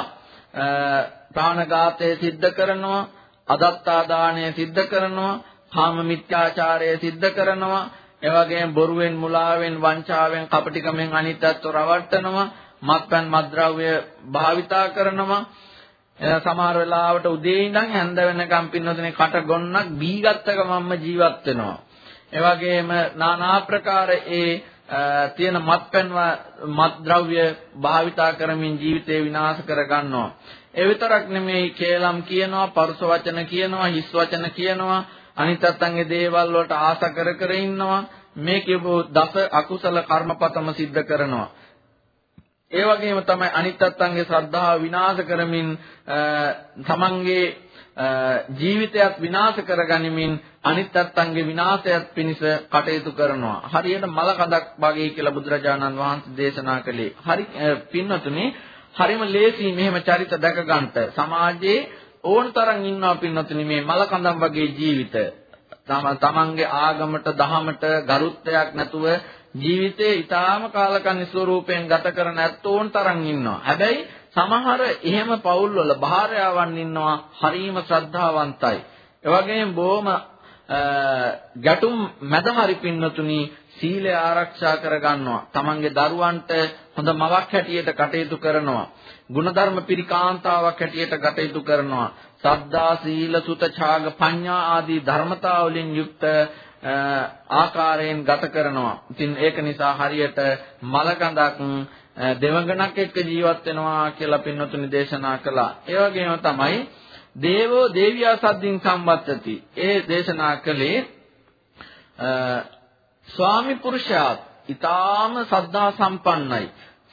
[SPEAKER 2] ප්‍රාණඝාතය සිද්ධ කරනවා, අදත්තා දාණය සිද්ධ කරනවා, කාම මිත්‍යාචාරය සිද්ධ කරනවා, එවැගේම බොරුවෙන්, මුලාවෙන්, වංචාවෙන්, කපටිකමෙන් අනිත්‍යත්ව රවට්ටනවා, මත්පැන් මත්ද්‍රව්‍ය භාවිතා කරනවා. සමහර වෙලාවට උදේ ඉඳන් හැන්ද වෙනකම් පින්නොතනේ කට ගොන්නක් බීගත්ත ගමන්ම ජීවත් වෙනවා. ඒ වගේම নানা ආකාර ඒ තියෙන මත්පැන් මත්ද්‍රව්‍ය භාවිතා කරමින් ජීවිතේ විනාශ කර ගන්නවා. ඒ විතරක් නෙමෙයි කේලම් කියනවා, පරුස වචන කියනවා, හිස් වචන කියනවා, අනිත් අත්ංගේ දේවල් වලට ආස කර කර ඉන්නවා. මේ කියපු දස අකුසල කර්මපතම සිද්ධ කරනවා. ඒ වගේම තමයි අනිත් අත්ංගේ ශ්‍රද්ධාව විනාශ කරමින් තමන්ගේ ජීවිතයත් විනාශ කරගනිමින් අනිත් අත්ංගේ විනාශයත් පිණිස කටයුතු කරනවා. හරියට මල කඳක් වගේ කියලා බුදුරජාණන් වහන්සේ දේශනා කළේ. හරි පින්නතුනි හරිම ලේසි මෙහෙම චරිත දැක ගන්නට. සමාජයේ ඕන තරම් ඉන්නවා පින්නතුනි මේ මල කඳන් වගේ ජීවිත. තමන්ගේ ආගමට දහමට ගරුත්වයක් නැතුව ජීවිතේ ඊටාම කාලකන්ණි ස්වරූපයෙන් ගත කරන ඇත්තෝන් තරම් ඉන්නවා. හැබැයි සමහර එහෙම පවුල්වල භාර්යාවන් ඉන්නවා හරීම ශ්‍රද්ධාවන්තයි. ඒ වගේම බොහොම ගැටුම් මැද හරි පින්නතුනි සීලය ආරක්ෂා කරගන්නවා. තමන්ගේ දරුවන්ට හොඳ මවක් හැටියට කටයුතු කරනවා. ಗುಣධර්ම පිරිකාන්තාවක් හැටියට කටයුතු කරනවා. සද්දා සීල සුත ඡාග පඤ්ඤා ආදී ධර්මතා වලින් යුක්ත ආකාරයෙන් ගත කරනවා. ඉතින් ඒක නිසා හරියට මලකඳක් දෙවඟනක් එක්ක ජීවත් වෙනවා කියලා පින්නතුනි දේශනා කළා. ඒ වගේම තමයි දේවෝ දේවියා සද්දින් සම්බත්තති. ඒ දේශනා කළේ ස්වාමි පුරුෂයාත් ඊටාම සද්ධා සම්පන්නයි.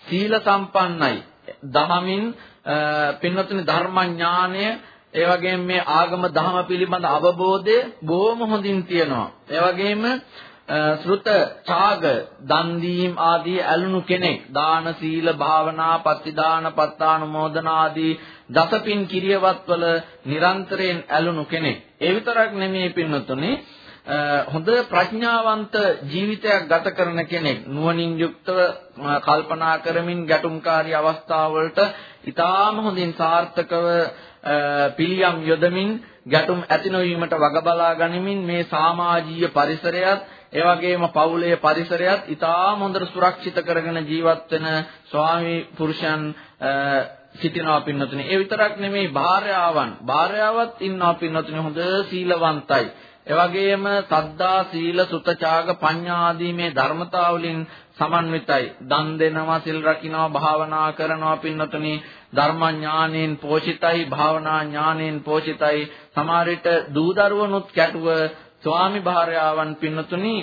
[SPEAKER 2] සීල සම්පන්නයි. දහමින් පින්නතුනි ධර්මඥානය ඒ වගේම මේ ආගම දහම පිළිබඳ අවබෝධය බොහොම හොඳින් තියෙනවා. ඒ වගේම ශ්‍රුත ඡාග දන් දීම් ආදී ඇලුණු කෙනෙක් දාන සීල භාවනා පත්තිදාන පත්තානුමෝදන ආදී දසපින් කිරියවත්වල නිරන්තරයෙන් ඇලුණු කෙනෙක්. ඒ විතරක් නෙමෙයි පින්නතුනේ හොඳ ප්‍රඥාවන්ත ජීවිතයක් ගත කරන කෙනෙක් නුවණින් යුක්තව කල්පනා කරමින් ගැටුම්කාරී අවස්ථාවලට ඊටාම හොඳින් සාර්ථකව පිළියම් යොදමින් ගැටුම් ඇති නොවීමට වග බලා ගනිමින් මේ සමාජීය පරිසරයත් ඒ වගේම පවුලේ පරිසරයත් ඉතාම හොඳට සුරක්ෂිත කරගෙන ජීවත් වෙන ස්වාමි පුරුෂයන් සිටිනවා පින්නතුනි. ඒ විතරක් නෙමෙයි භාර්යාවන්. භාර්යාවත් ඉන්නවා පින්නතුනි හොඳ සීලවන්තයි. ඒ වගේම සද්දා සීල සුත ඡාග පඤ්ඤා ආදී මේ ධර්මතා වලින් සමන්විතයි. දන් දෙනවා, සිල් රකින්නවා, භාවනා කරනවා පින්නතුනි. ධර්මඥානෙන් පෝෂිතයි, භාවනා ඥානෙන් පෝෂිතයි. සමහර විට දූ දරුවනුත් කැටුව ස්වාමි භාර්යාවන් පින්නතුනි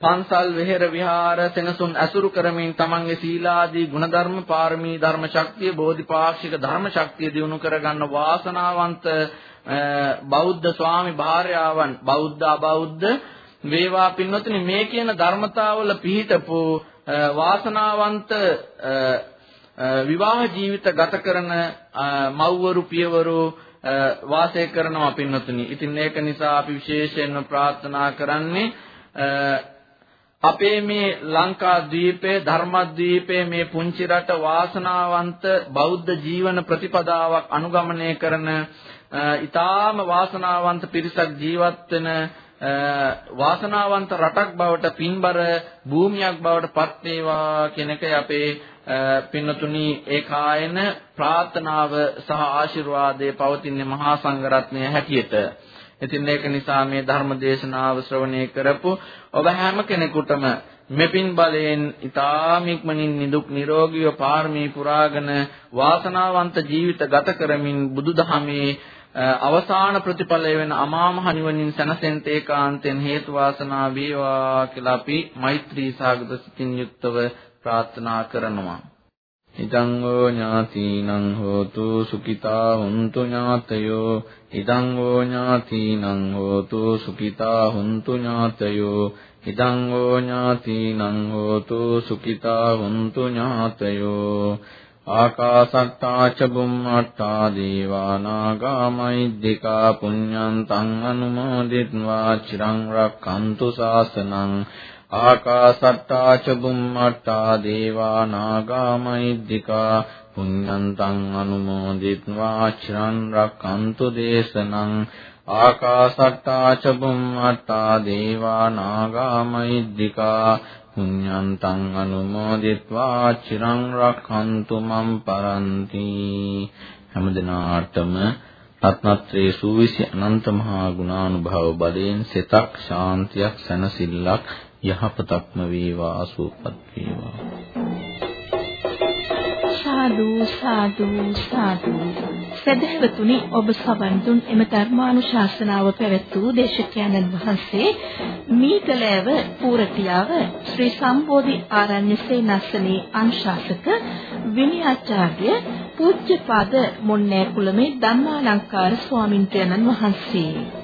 [SPEAKER 2] පන්සල් වෙහෙර විහාර සෙනසුන් ඇසුරු කරමින් තමන්ගේ සීලාදී ගුණධර්ම පාරමී ධර්ම ශක්තිය බෝධිපාක්ෂික ධර්ම ශක්තිය දිනු කරගන්න වාසනාවන්ත බෞද්ධ ස්වාමි භාර්යාවන් බෞද්ධ අබෞද්ධ වේවා පින්නතුනි. මේ කියන ධර්මතාවල පිහිටපු වාසනාවන්ත විවාහ ජීවිත ගත කරන මව්වරු පියවරු වාසය කරනවා පින්නතුනි. ඉතින් ඒක නිසා අපි විශේෂයෙන්ම ප්‍රාර්ථනා කරන්නේ අපේ මේ ලංකා ද්වීපයේ ධර්මද්වීපයේ මේ පුංචි රට වාසනාවන්ත බෞද්ධ ජීවන ප්‍රතිපදාවක් අනුගමනය කරන ඊටාම වාසනාවන්ත පිරිසක් ජීවත් වෙන වාසනාවන්ත රටක් බවට පින්බර භූමියක් බවට පත් වේවා කියන එකයි අපේ පින්නතුනි ඒකායන ප්‍රාර්ථනාව සහ ආශිර්වාදයේ පවතින මහා සංඝරත්නය හැටියට. ඉතින් ඒක නිසා මේ ධර්ම දේශනාව ශ්‍රවණය කරපු ඔබ හැම කෙනෙකුටම මෙපින් බලයෙන් ඊ타ම ඉක්මනින් නිදුක් නිරෝගීව පාරමී පුරාගෙන වාසනාවන්ත ජීවිත ගත කරමින් බුදුදහමේ අවසාන ප්‍රතිඵලය වෙන අමා මහ නිවනින් සැනසෙන්න ඒකාන්තයෙන් හේතු වාසනා වේවා කියලා අපි මෛත්‍රී සාගත සිතින් යුක්තව ප්‍රාර්ථනා කරනවා. ඉදං ෝ ඥාතිනං හෝතු සුඛිතා හුන්තු ඥාතයෝ. ඉදං ෝ ඥාතිනං හෝතු සුඛිතා හුන්තු ඥාතයෝ. ඉදං ෝ ඥාතිනං හෝතු සුඛිතා හුන්තු ඥාතයෝ. ආකාසට්ටා ච බුම්මට්ටා දීවානාගා මෛද්దికා පුඤ්ඤන්තං අනුමෝදිත්වා. චිරං රක්ඛන්තු ශාසනං. ආකාසට්ටා ච බුම්මට්ටා දේවා නාග මහිද්దికා පුඤ්ඤන්තං අනුමෝදිත්වා චිරන් රක්칸තු දේශනං ආකාසට්ටා ච බුම්මට්ටා දේවා නාග මහිද්దికා පුඤ්ඤන්තං අනුමෝදිත්වා චිරන් රක්칸තු මම් පරන්ති හැමදිනාටම රත්නත්‍රයේ සූවිසි අනන්ත මහා ගුණානුභාව බලයෙන් සිතක් ශාන්තියක් සැනසෙල්ලක් යහපතක්ම වේවා සුවපත් වේවා.
[SPEAKER 1] සාදු සාදු සාදු. සදහවතුනි ඔබ සවන් දුන් එම ධර්මානුශාසනාව පැවැත් වූ දේශකයන්න් වහන්සේ මීගලෑව පූරටියාව ශ්‍රී සම්බෝධි ආරණ්‍ය සේනාසනේ අනුශාසක විනයාචාර්ය පූජ්‍යපාද මොන්නෑ කුලමේ ධම්මාලංකාර ස්වාමින්වයන්න් වහන්සේ.